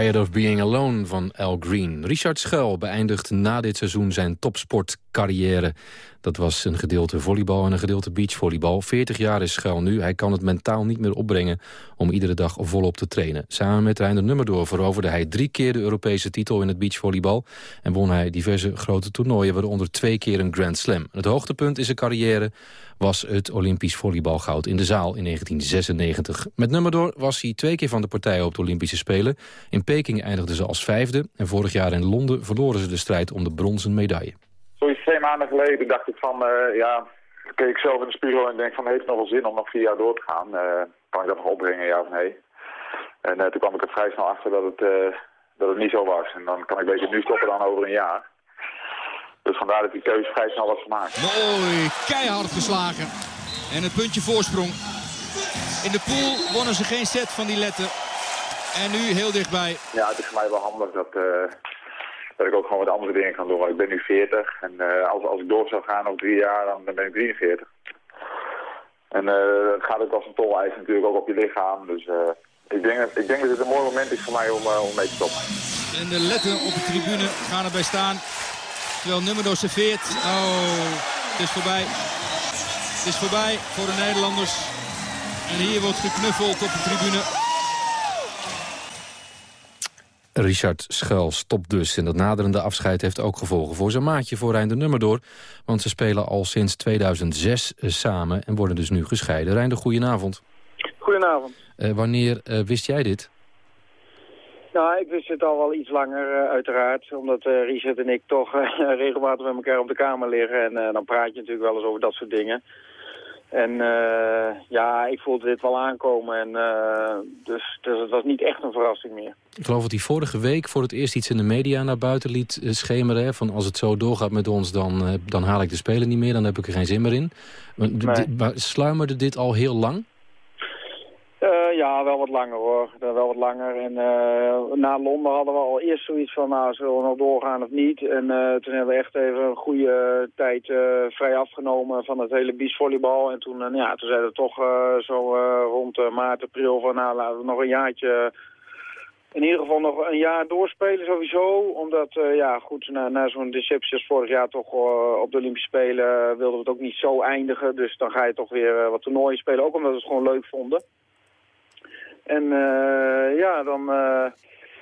Tired of Being Alone van Al Green. Richard Schuil beëindigt na dit seizoen zijn topsportcarrière. Dat was een gedeelte volleybal en een gedeelte beachvolleybal. 40 jaar is Schuil nu. Hij kan het mentaal niet meer opbrengen om iedere dag volop te trainen. Samen met Reinder Nummerdoor veroverde hij drie keer de Europese titel in het beachvolleybal. En won hij diverse grote toernooien, waaronder twee keer een Grand Slam. Het hoogtepunt in zijn carrière was het Olympisch volleybalgoud in de zaal in 1996. Met Nummerdoor was hij twee keer van de partij op de Olympische Spelen. In Peking eindigden ze als vijfde en vorig jaar in Londen verloren ze de strijd om de bronzen medaille. Twee maanden geleden dacht ik van, eh, ja, keek ik zelf in de spiegel en denk van, heeft het nog wel zin om nog vier jaar door te gaan? Eh, kan ik dat nog opbrengen, ja of nee? En eh, toen kwam ik er vrij snel achter dat het, dat het niet zo was. En dan kan ik beter nu stoppen dan over een jaar. Dus vandaar dat die keuze vrij snel was gemaakt. Mooi, keihard geslagen. En het puntje voorsprong. In de pool wonnen ze geen set van die letten. En nu heel dichtbij. Ja, het is voor mij wel handig dat, dat ik ook gewoon wat andere dingen kan doen. Ik ben nu 40 en eh, als, als ik door zou gaan over drie jaar, dan, ben ik 43. En eh, het gaat ook als een tollijst natuurlijk ook op je lichaam. Dus eh, ik, denk, dat- ik denk dat het een mooi moment is voor mij om, om mee te stoppen. En de letten op de tribune gaan erbij staan. Terwijl Nummerdo serveert. Oh, het is voorbij. Het is voorbij voor de Nederlanders. En hier wordt geknuffeld op de tribune. Richard Schuil stopt dus. En dat naderende afscheid heeft ook gevolgen voor zijn maatje voor Reinder Nummerdoor. Want ze spelen al sinds 2006 samen en worden dus nu gescheiden. Reinder, goedenavond. Goedenavond. Eh, wanneer eh, wist jij dit? Nou, ik wist het al wel iets langer, eh, uiteraard. Omdat eh, Richard en ik toch eh, regelmatig met elkaar op de kamer liggen. En eh, dan praat je natuurlijk wel eens over dat soort dingen. En eh, ja, ik voelde dit wel aankomen. En, eh, dus, dus het was niet echt een verrassing meer. Ik geloof dat hij vorige week voor het eerst iets in de media naar buiten liet eh, schemeren. Hè, van als het zo doorgaat met ons, dan, dan haal ik de Spelen niet meer. Dan heb ik er geen zin meer in. Nee. maar sluimerde dit al heel lang? Ja, wel wat langer hoor. Wel wat langer. En eh, na Londen hadden we al eerst zoiets van, nou, zullen we nog doorgaan of niet? En eh, toen hebben we echt even een goede tijd eh, vrij afgenomen van het hele beachvolleybal. En toen, ja, toen zeiden we toch zo rond maart, april van, nou, laten we nog een jaartje... In ieder geval nog een jaar doorspelen sowieso. Omdat, ja goed, na, na zo'n deceptie als vorig jaar toch op de Olympische Spelen wilden we het ook niet zo eindigen. Dus dan ga je toch weer wat toernooien spelen. Ook omdat we het gewoon leuk vonden. En eh, ja, dan, eh,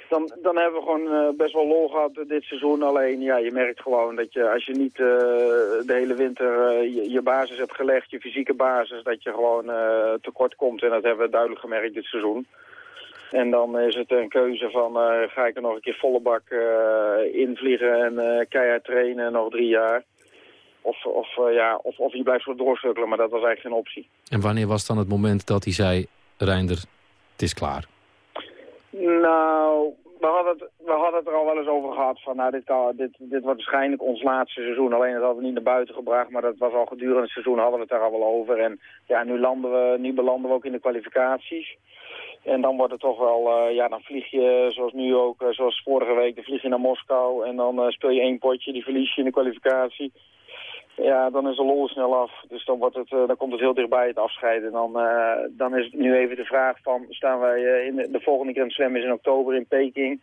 dan, dan hebben we gewoon eh, best wel lol gehad dit seizoen. Alleen, ja, je merkt gewoon dat je als je niet de hele winter je, je basis hebt gelegd, je fysieke basis, dat je gewoon tekort komt. En dat hebben we duidelijk gemerkt dit seizoen. En dan is het een keuze van, ga ik er nog een keer volle bak eh, invliegen en keihard trainen nog drie jaar. Of, of, ja, of, of je blijft zo doorsukkelen, maar dat was eigenlijk geen optie. En wanneer was dan het moment dat hij zei... Reinder, het is klaar? Nou, we hadden, het, we hadden het er al wel eens over gehad van, nou, dit, kan, dit, dit wordt waarschijnlijk ons laatste seizoen. Alleen dat hadden we niet naar buiten gebracht, maar dat was al gedurende het seizoen hadden we het daar al wel over. En ja, nu, landen we, nu belanden we ook in de kwalificaties. En dan wordt het toch wel, eh, ja, dan vlieg je zoals nu ook, eh, zoals vorige week, dan vlieg je naar Moskou. En dan eh, speel je één potje, die verlies je in de kwalificatie. Ja, dan is de lol snel af. Dus dan, wordt het, eh, dan komt het heel dichtbij het afscheid. En dan, eh, dan is het nu even de vraag van, staan wij eh, in de, de volgende Grand Slam is in oktober in Peking.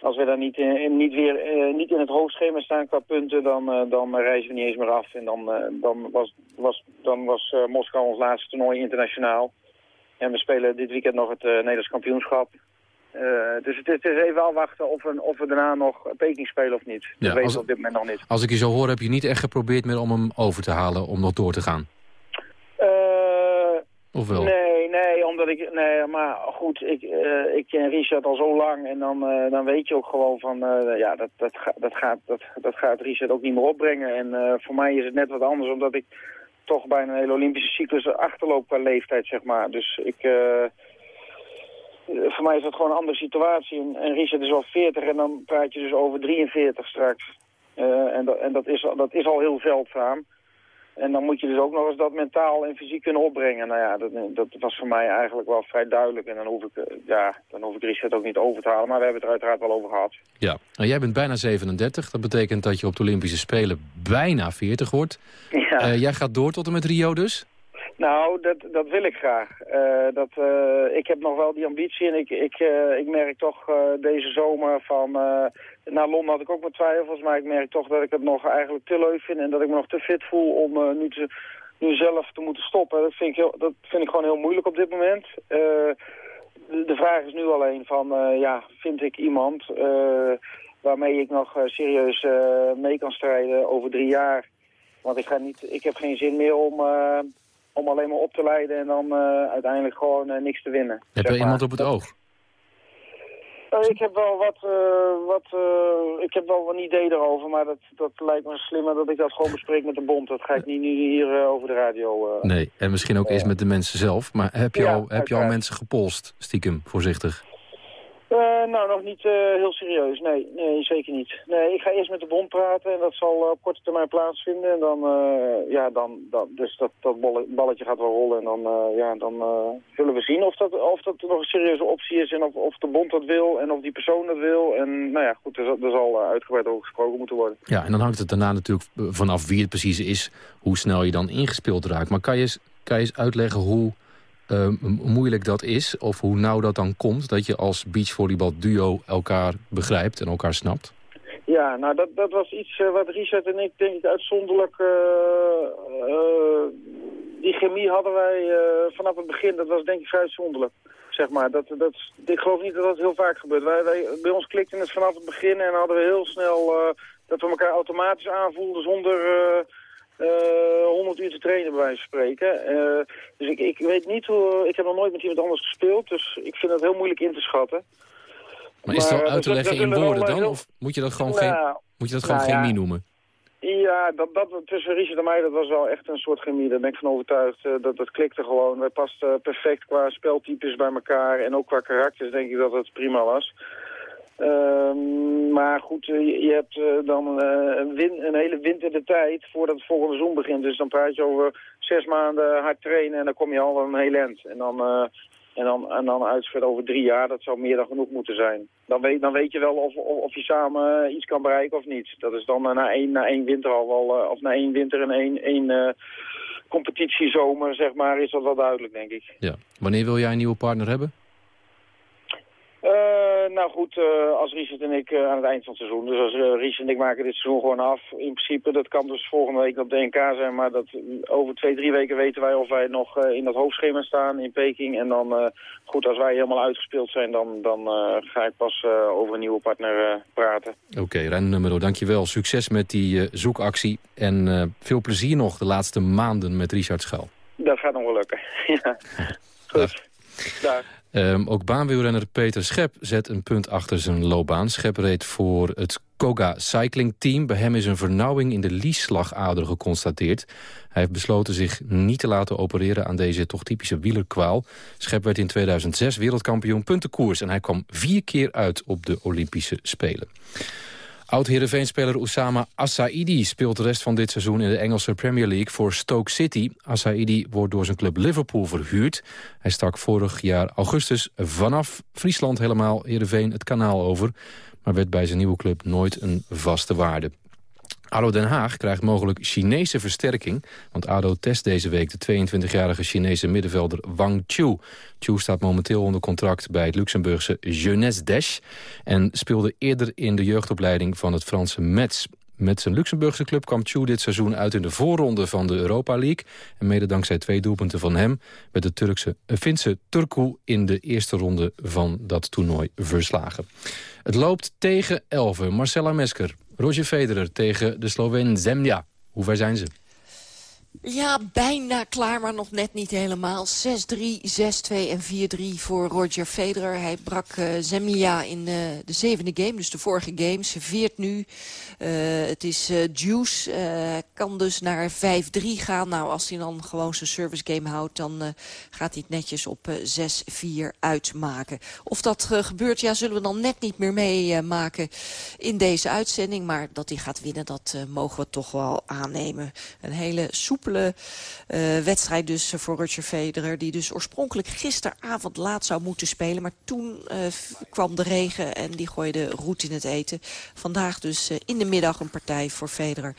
Als we daar niet, in, niet weer niet in het hoofdschema staan qua punten, dan, dan reizen we niet eens meer af. En dan, dan was, was, dan was Moskou ons laatste toernooi internationaal. En we spelen dit weekend nog het Nederlands kampioenschap. Eh, dus het, is- het is even afwachten of we, of we daarna nog Peking spelen of niet. Dat Ja, weten als- we op dit moment nog niet. Als ik je zo hoor, heb je niet echt geprobeerd meer om hem over te halen... om nog door te gaan. Eh, Of wel? Nee, nee, omdat ik, nee, maar goed, ik, eh, ik ken Richard al zo lang en dan, dan weet je ook gewoon van, ja, dat, dat, ga- dat, gaat, dat, dat gaat Richard ook niet meer opbrengen. En voor mij is het net wat anders, omdat ik toch bijna een hele Olympische cyclus achterloop qua leeftijd, zeg maar. Dus ik, voor mij is dat gewoon een andere situatie. En, en Richard is al 40 en dan praat je dus over 43 straks. Eh, en dat, en dat, is, al- dat is al heel zeldzaam. En dan moet je dus ook nog eens dat mentaal en fysiek kunnen opbrengen. Nou ja, dat, dat was voor mij eigenlijk wel vrij duidelijk. En dan hoef ik, eh, ja, dan hoef ik Richard ook niet over te halen. Maar we hebben het er uiteraard wel over gehad. Ja. Nou, jij bent bijna 37. Dat betekent dat je op de Olympische Spelen bijna 40 wordt. Ja. Eh, jij gaat door tot en met Rio dus? Nou, dat, dat wil ik graag. Eh, dat, eh, ik heb nog wel die ambitie en ik, ik, eh, ik merk toch deze zomer van... eh na Londen had ik ook mijn twijfels, maar ik merk toch dat ik het nog eigenlijk te leuk vind... en dat ik me nog te fit voel om nu, te, nu zelf te moeten stoppen. Dat vind ik, heel, dat vind ik gewoon heel moeilijk op dit moment. De, vraag is nu alleen van, ja, vind ik iemand waarmee ik nog serieus mee kan strijden over drie jaar... Want ik, ga niet, ik heb geen zin meer om, om alleen maar op te leiden en dan eh, uiteindelijk gewoon eh, niks te winnen. Heb je iemand op het oog? Eh, ik heb wel wat, eh, wat ik heb wel een idee erover, maar dat, dat lijkt me slimmer dat ik dat gewoon bespreek met de bond. Dat ga ik niet nu hier over de radio. Nee, en misschien ook eens met de mensen zelf. Maar heb je, Ja, al, heb je al mensen gepolst, stiekem, voorzichtig? Eh, nou, nog niet eh, heel serieus. Nee, nee, zeker niet. Nee, ik ga eerst met de bond praten en dat zal eh, op korte termijn plaatsvinden. En dan, ja, dan, dan, dus dat, dat balletje gaat wel rollen. En dan, ja, dan zullen we zien of dat, of dat nog een serieuze optie is en of, of de bond dat wil en of die persoon dat wil. En nou ja, goed, er, zal- uitgebreid over gesproken moeten worden. Ja, en dan hangt het daarna natuurlijk vanaf wie het precies is... hoe snel je dan ingespeeld raakt. Maar kan je kan je eens uitleggen hoe m- moeilijk dat is... of hoe nauw dat dan komt dat je als beachvolleybal-duo elkaar begrijpt en elkaar snapt? Ja, nou dat, dat was iets eh, wat Richard en ik denk ik uitzonderlijk... eh, eh, die chemie hadden wij vanaf het begin, dat was denk ik vrij uitzonderlijk. Zeg maar, dat, dat, ik geloof niet dat dat heel vaak gebeurt. Wij, wij, bij ons klikte het vanaf het begin en hadden we heel snel dat we elkaar automatisch aanvoelden zonder eh, eh, 100 uur te trainen bij wijze van spreken. Eh, dus ik, ik weet niet hoe, ik heb nog nooit met iemand anders gespeeld, dus ik vind dat heel moeilijk in te schatten. Maar is het Maar, uit te dat- leggen dat in woorden dan? Of moet je dat gewoon, Nou, geen, moet je dat gewoon nou ja. chemie noemen? Ja, dat, dat tussen Richard en mij, dat was wel echt een soort chemie. Daar ben ik van overtuigd. Eh, dat, dat klikte gewoon. Wij pasten perfect qua speltypes bij elkaar. En ook qua karakters denk ik dat het prima was. Ehm, maar goed, eh, je, hebt eh, dan eh, een, een hele winter de tijd voordat het volgende seizoen begint. Dus dan praat je over zes maanden hard trainen en dan kom je al een heel eind. En dan, eh, en dan, en dan over drie jaar, dat zou meer dan genoeg moeten zijn. Dan weet, dan weet je wel of, of, je samen iets kan bereiken of niet. Dat is dan na één, na één winter al wel, of na één winter en één, één competitiezomer, zeg maar, is dat wel duidelijk, denk ik. Ja. Wanneer wil jij een nieuwe partner hebben? Eh, nou goed, eh, als Richard en ik eh, aan het eind van het seizoen. Dus als Richard en ik maken dit seizoen gewoon af. In principe, dat kan dus volgende week op DNK zijn. Maar dat, over twee, drie weken weten wij of wij nog in dat hoofdschema staan in Peking. En dan, goed, als wij helemaal uitgespeeld zijn, dan, dan ga ik pas over een nieuwe partner praten. Oké, okay, dankjewel. Succes met die zoekactie. En veel plezier nog de laatste maanden met Richard Schuil. Dat gaat nog wel lukken, ja. Goed. Dag. Um, ook baanwielrenner Peter Schep zet een punt achter zijn loopbaan. Schep reed voor het Koga Cycling Team. Bij hem is een vernauwing in de liesslagader geconstateerd. Hij heeft besloten zich niet te laten opereren aan deze toch typische wielerkwaal. Schep werd in 2006 wereldkampioen puntenkoers... en hij kwam vier keer uit op de Olympische Spelen. Oud-Heerenveen-speler Oussama Assaidi speelt de rest van dit seizoen in de Engelse Premier League voor Stoke City. Assaidi wordt door zijn club Liverpool verhuurd. Hij stak vorig jaar augustus vanaf Friesland helemaal Heerenveen het kanaal over, maar werd bij zijn nieuwe club nooit een vaste waarde. ADO Den Haag krijgt mogelijk Chinese versterking. Want ADO test deze week de 22-jarige Chinese middenvelder Wang Chu. Chu staat momenteel onder contract bij het Luxemburgse Jeunesse Dash... en speelde eerder in de jeugdopleiding van het Franse Metz. Met zijn Luxemburgse club kwam Chu dit seizoen uit in de voorronde van de Europa League. En mede dankzij twee doelpunten van hem werd de Turkse, uh, Finse Turku in de eerste ronde van dat toernooi verslagen. Het loopt tegen Elven. Marcella Mesker, Roger Federer tegen de Sloveen Zemlja. Hoe ver zijn ze? Ja, bijna klaar, maar nog net niet helemaal. 6-3, 6-2 en 4-3 voor Roger Federer. Hij brak uh, in uh, de zevende game, dus de vorige game. Serveert nu. Uh, het is Juice. kan dus naar 5-3 gaan. Nou, als hij dan gewoon zijn service game houdt... dan gaat hij het netjes op 6-4 uitmaken. Of dat gebeurt, ja, zullen we dan net niet meer meemaken in deze uitzending. Maar dat hij gaat winnen, dat mogen we toch wel aannemen. Een hele soepele uh, wedstrijd dus voor Roger Federer. Die dus oorspronkelijk gisteravond laat zou moeten spelen. Maar toen uh, kwam de regen en die gooide roet in het eten. Vandaag dus uh, in de middag een partij voor Federer.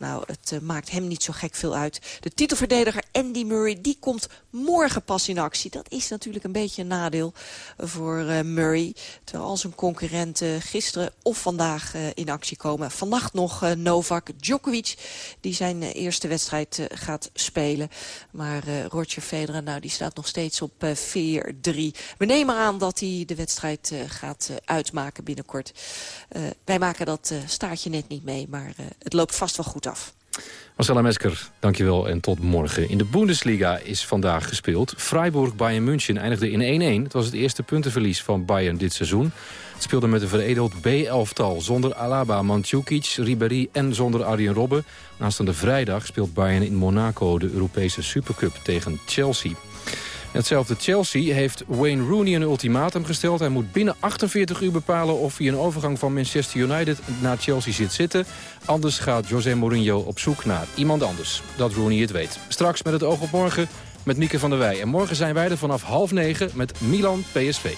Nou, het uh, maakt hem niet zo gek veel uit. De titelverdediger Andy Murray, die komt morgen pas in actie. Dat is natuurlijk een beetje een nadeel voor uh, Murray. Terwijl zijn concurrenten gisteren of vandaag uh, in actie komen. Vannacht nog Novak Djokovic, die zijn eerste wedstrijd gaat spelen. Maar Roger Federer, nou, die staat nog steeds op 4-3. We nemen aan dat hij de wedstrijd gaat uitmaken binnenkort. wij maken dat staartje net niet mee, maar het loopt vast wel goed af. Marcella Mesker, dankjewel en tot morgen. In de Bundesliga is vandaag gespeeld. Freiburg-Bayern München eindigde in 1-1. Het was het eerste puntenverlies van Bayern dit seizoen. Het speelde met een veredeld B-elftal zonder Alaba, Mandzukic, Ribéry en zonder Arjen Robben. Aanstaande vrijdag speelt Bayern in Monaco de Europese Supercup tegen Chelsea. Hetzelfde Chelsea heeft Wayne Rooney een ultimatum gesteld. Hij moet binnen 48 uur bepalen of hij een overgang van Manchester United naar Chelsea zit zitten. Anders gaat José Mourinho op zoek naar iemand anders. Dat Rooney het weet. Straks met het oog op morgen met Mieke van der Wij. En morgen zijn wij er vanaf half negen met Milan PSV.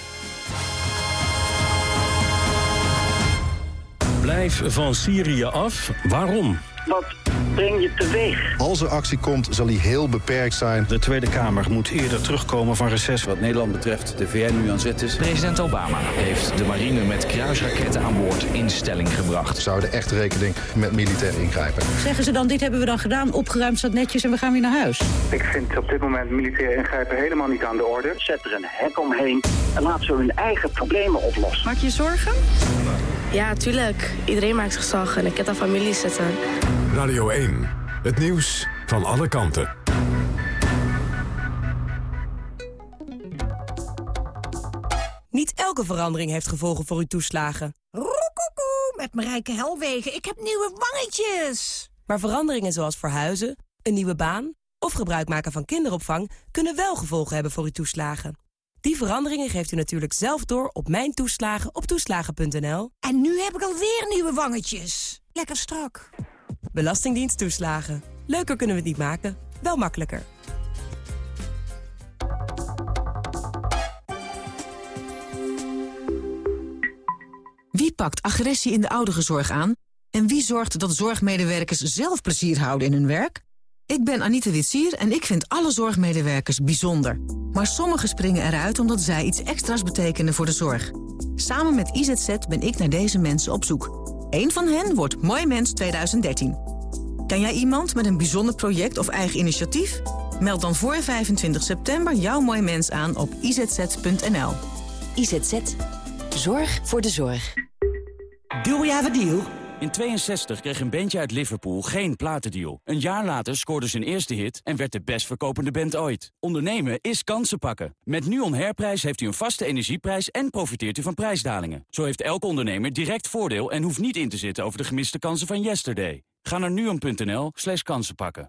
Blijf van Syrië af. Waarom? Wat breng je teweeg? Als er actie komt, zal die heel beperkt zijn. De Tweede Kamer moet eerder terugkomen van reces. Wat Nederland betreft de VN nu aan zet is. President Obama heeft de marine met kruisraketten aan boord in stelling gebracht. Zouden echt rekening met militair ingrijpen. Zeggen ze dan, dit hebben we dan gedaan, opgeruimd staat netjes en we gaan weer naar huis? Ik vind op dit moment militair ingrijpen helemaal niet aan de orde. Zet er een hek omheen en laat ze hun eigen problemen oplossen. Maak je zorgen? Ja, tuurlijk. Iedereen maakt zich zorgen. Ik heb daar familie zitten. Radio 1. Het nieuws van alle kanten. Niet elke verandering heeft gevolgen voor uw toeslagen. Roekoekoe, met Marijke Helwegen. Ik heb nieuwe wangetjes. Maar veranderingen zoals verhuizen, een nieuwe baan... of gebruik maken van kinderopvang... kunnen wel gevolgen hebben voor uw toeslagen. Die veranderingen geeft u natuurlijk zelf door op Mijn Toeslagen op toeslagen.nl. En nu heb ik alweer nieuwe wangetjes. Lekker strak. Belastingdienst toeslagen. Leuker kunnen we het niet maken, wel makkelijker. Wie pakt agressie in de ouderenzorg aan? En wie zorgt dat zorgmedewerkers zelf plezier houden in hun werk? Ik ben Anita Witsier en ik vind alle zorgmedewerkers bijzonder. Maar sommigen springen eruit omdat zij iets extra's betekenen voor de zorg. Samen met IZZ ben ik naar deze mensen op zoek. Eén van hen wordt Mooi Mens 2013. Ken jij iemand met een bijzonder project of eigen initiatief? Meld dan voor 25 september jouw Mooi Mens aan op izz.nl. IZZ. Zorg voor de zorg. Do we have a deal? In 62 kreeg een bandje uit Liverpool geen platendeal. Een jaar later scoorde zijn eerste hit en werd de best verkopende band ooit. Ondernemen is kansen pakken. Met NUON Herprijs heeft u een vaste energieprijs en profiteert u van prijsdalingen. Zo heeft elke ondernemer direct voordeel en hoeft niet in te zitten over de gemiste kansen van yesterday. Ga naar nuon.nl slash kansenpakken.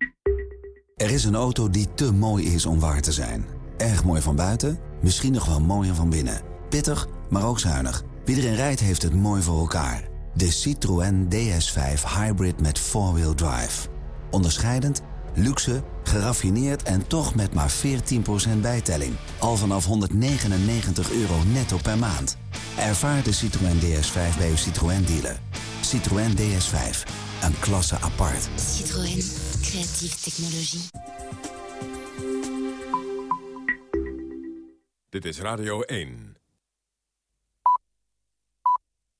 Er is een auto die te mooi is om waar te zijn. Erg mooi van buiten, misschien nog wel mooier van binnen. Pittig, maar ook zuinig. Wie erin rijdt heeft het mooi voor elkaar. De Citroën DS5 Hybrid met 4-wheel drive. Onderscheidend, luxe, geraffineerd en toch met maar 14% bijtelling. Al vanaf 199 euro netto per maand. Ervaar de Citroën DS5 bij uw Citroën dealer. Citroën DS5, een klasse apart. Citroën, creatieve technologie. Dit is Radio 1.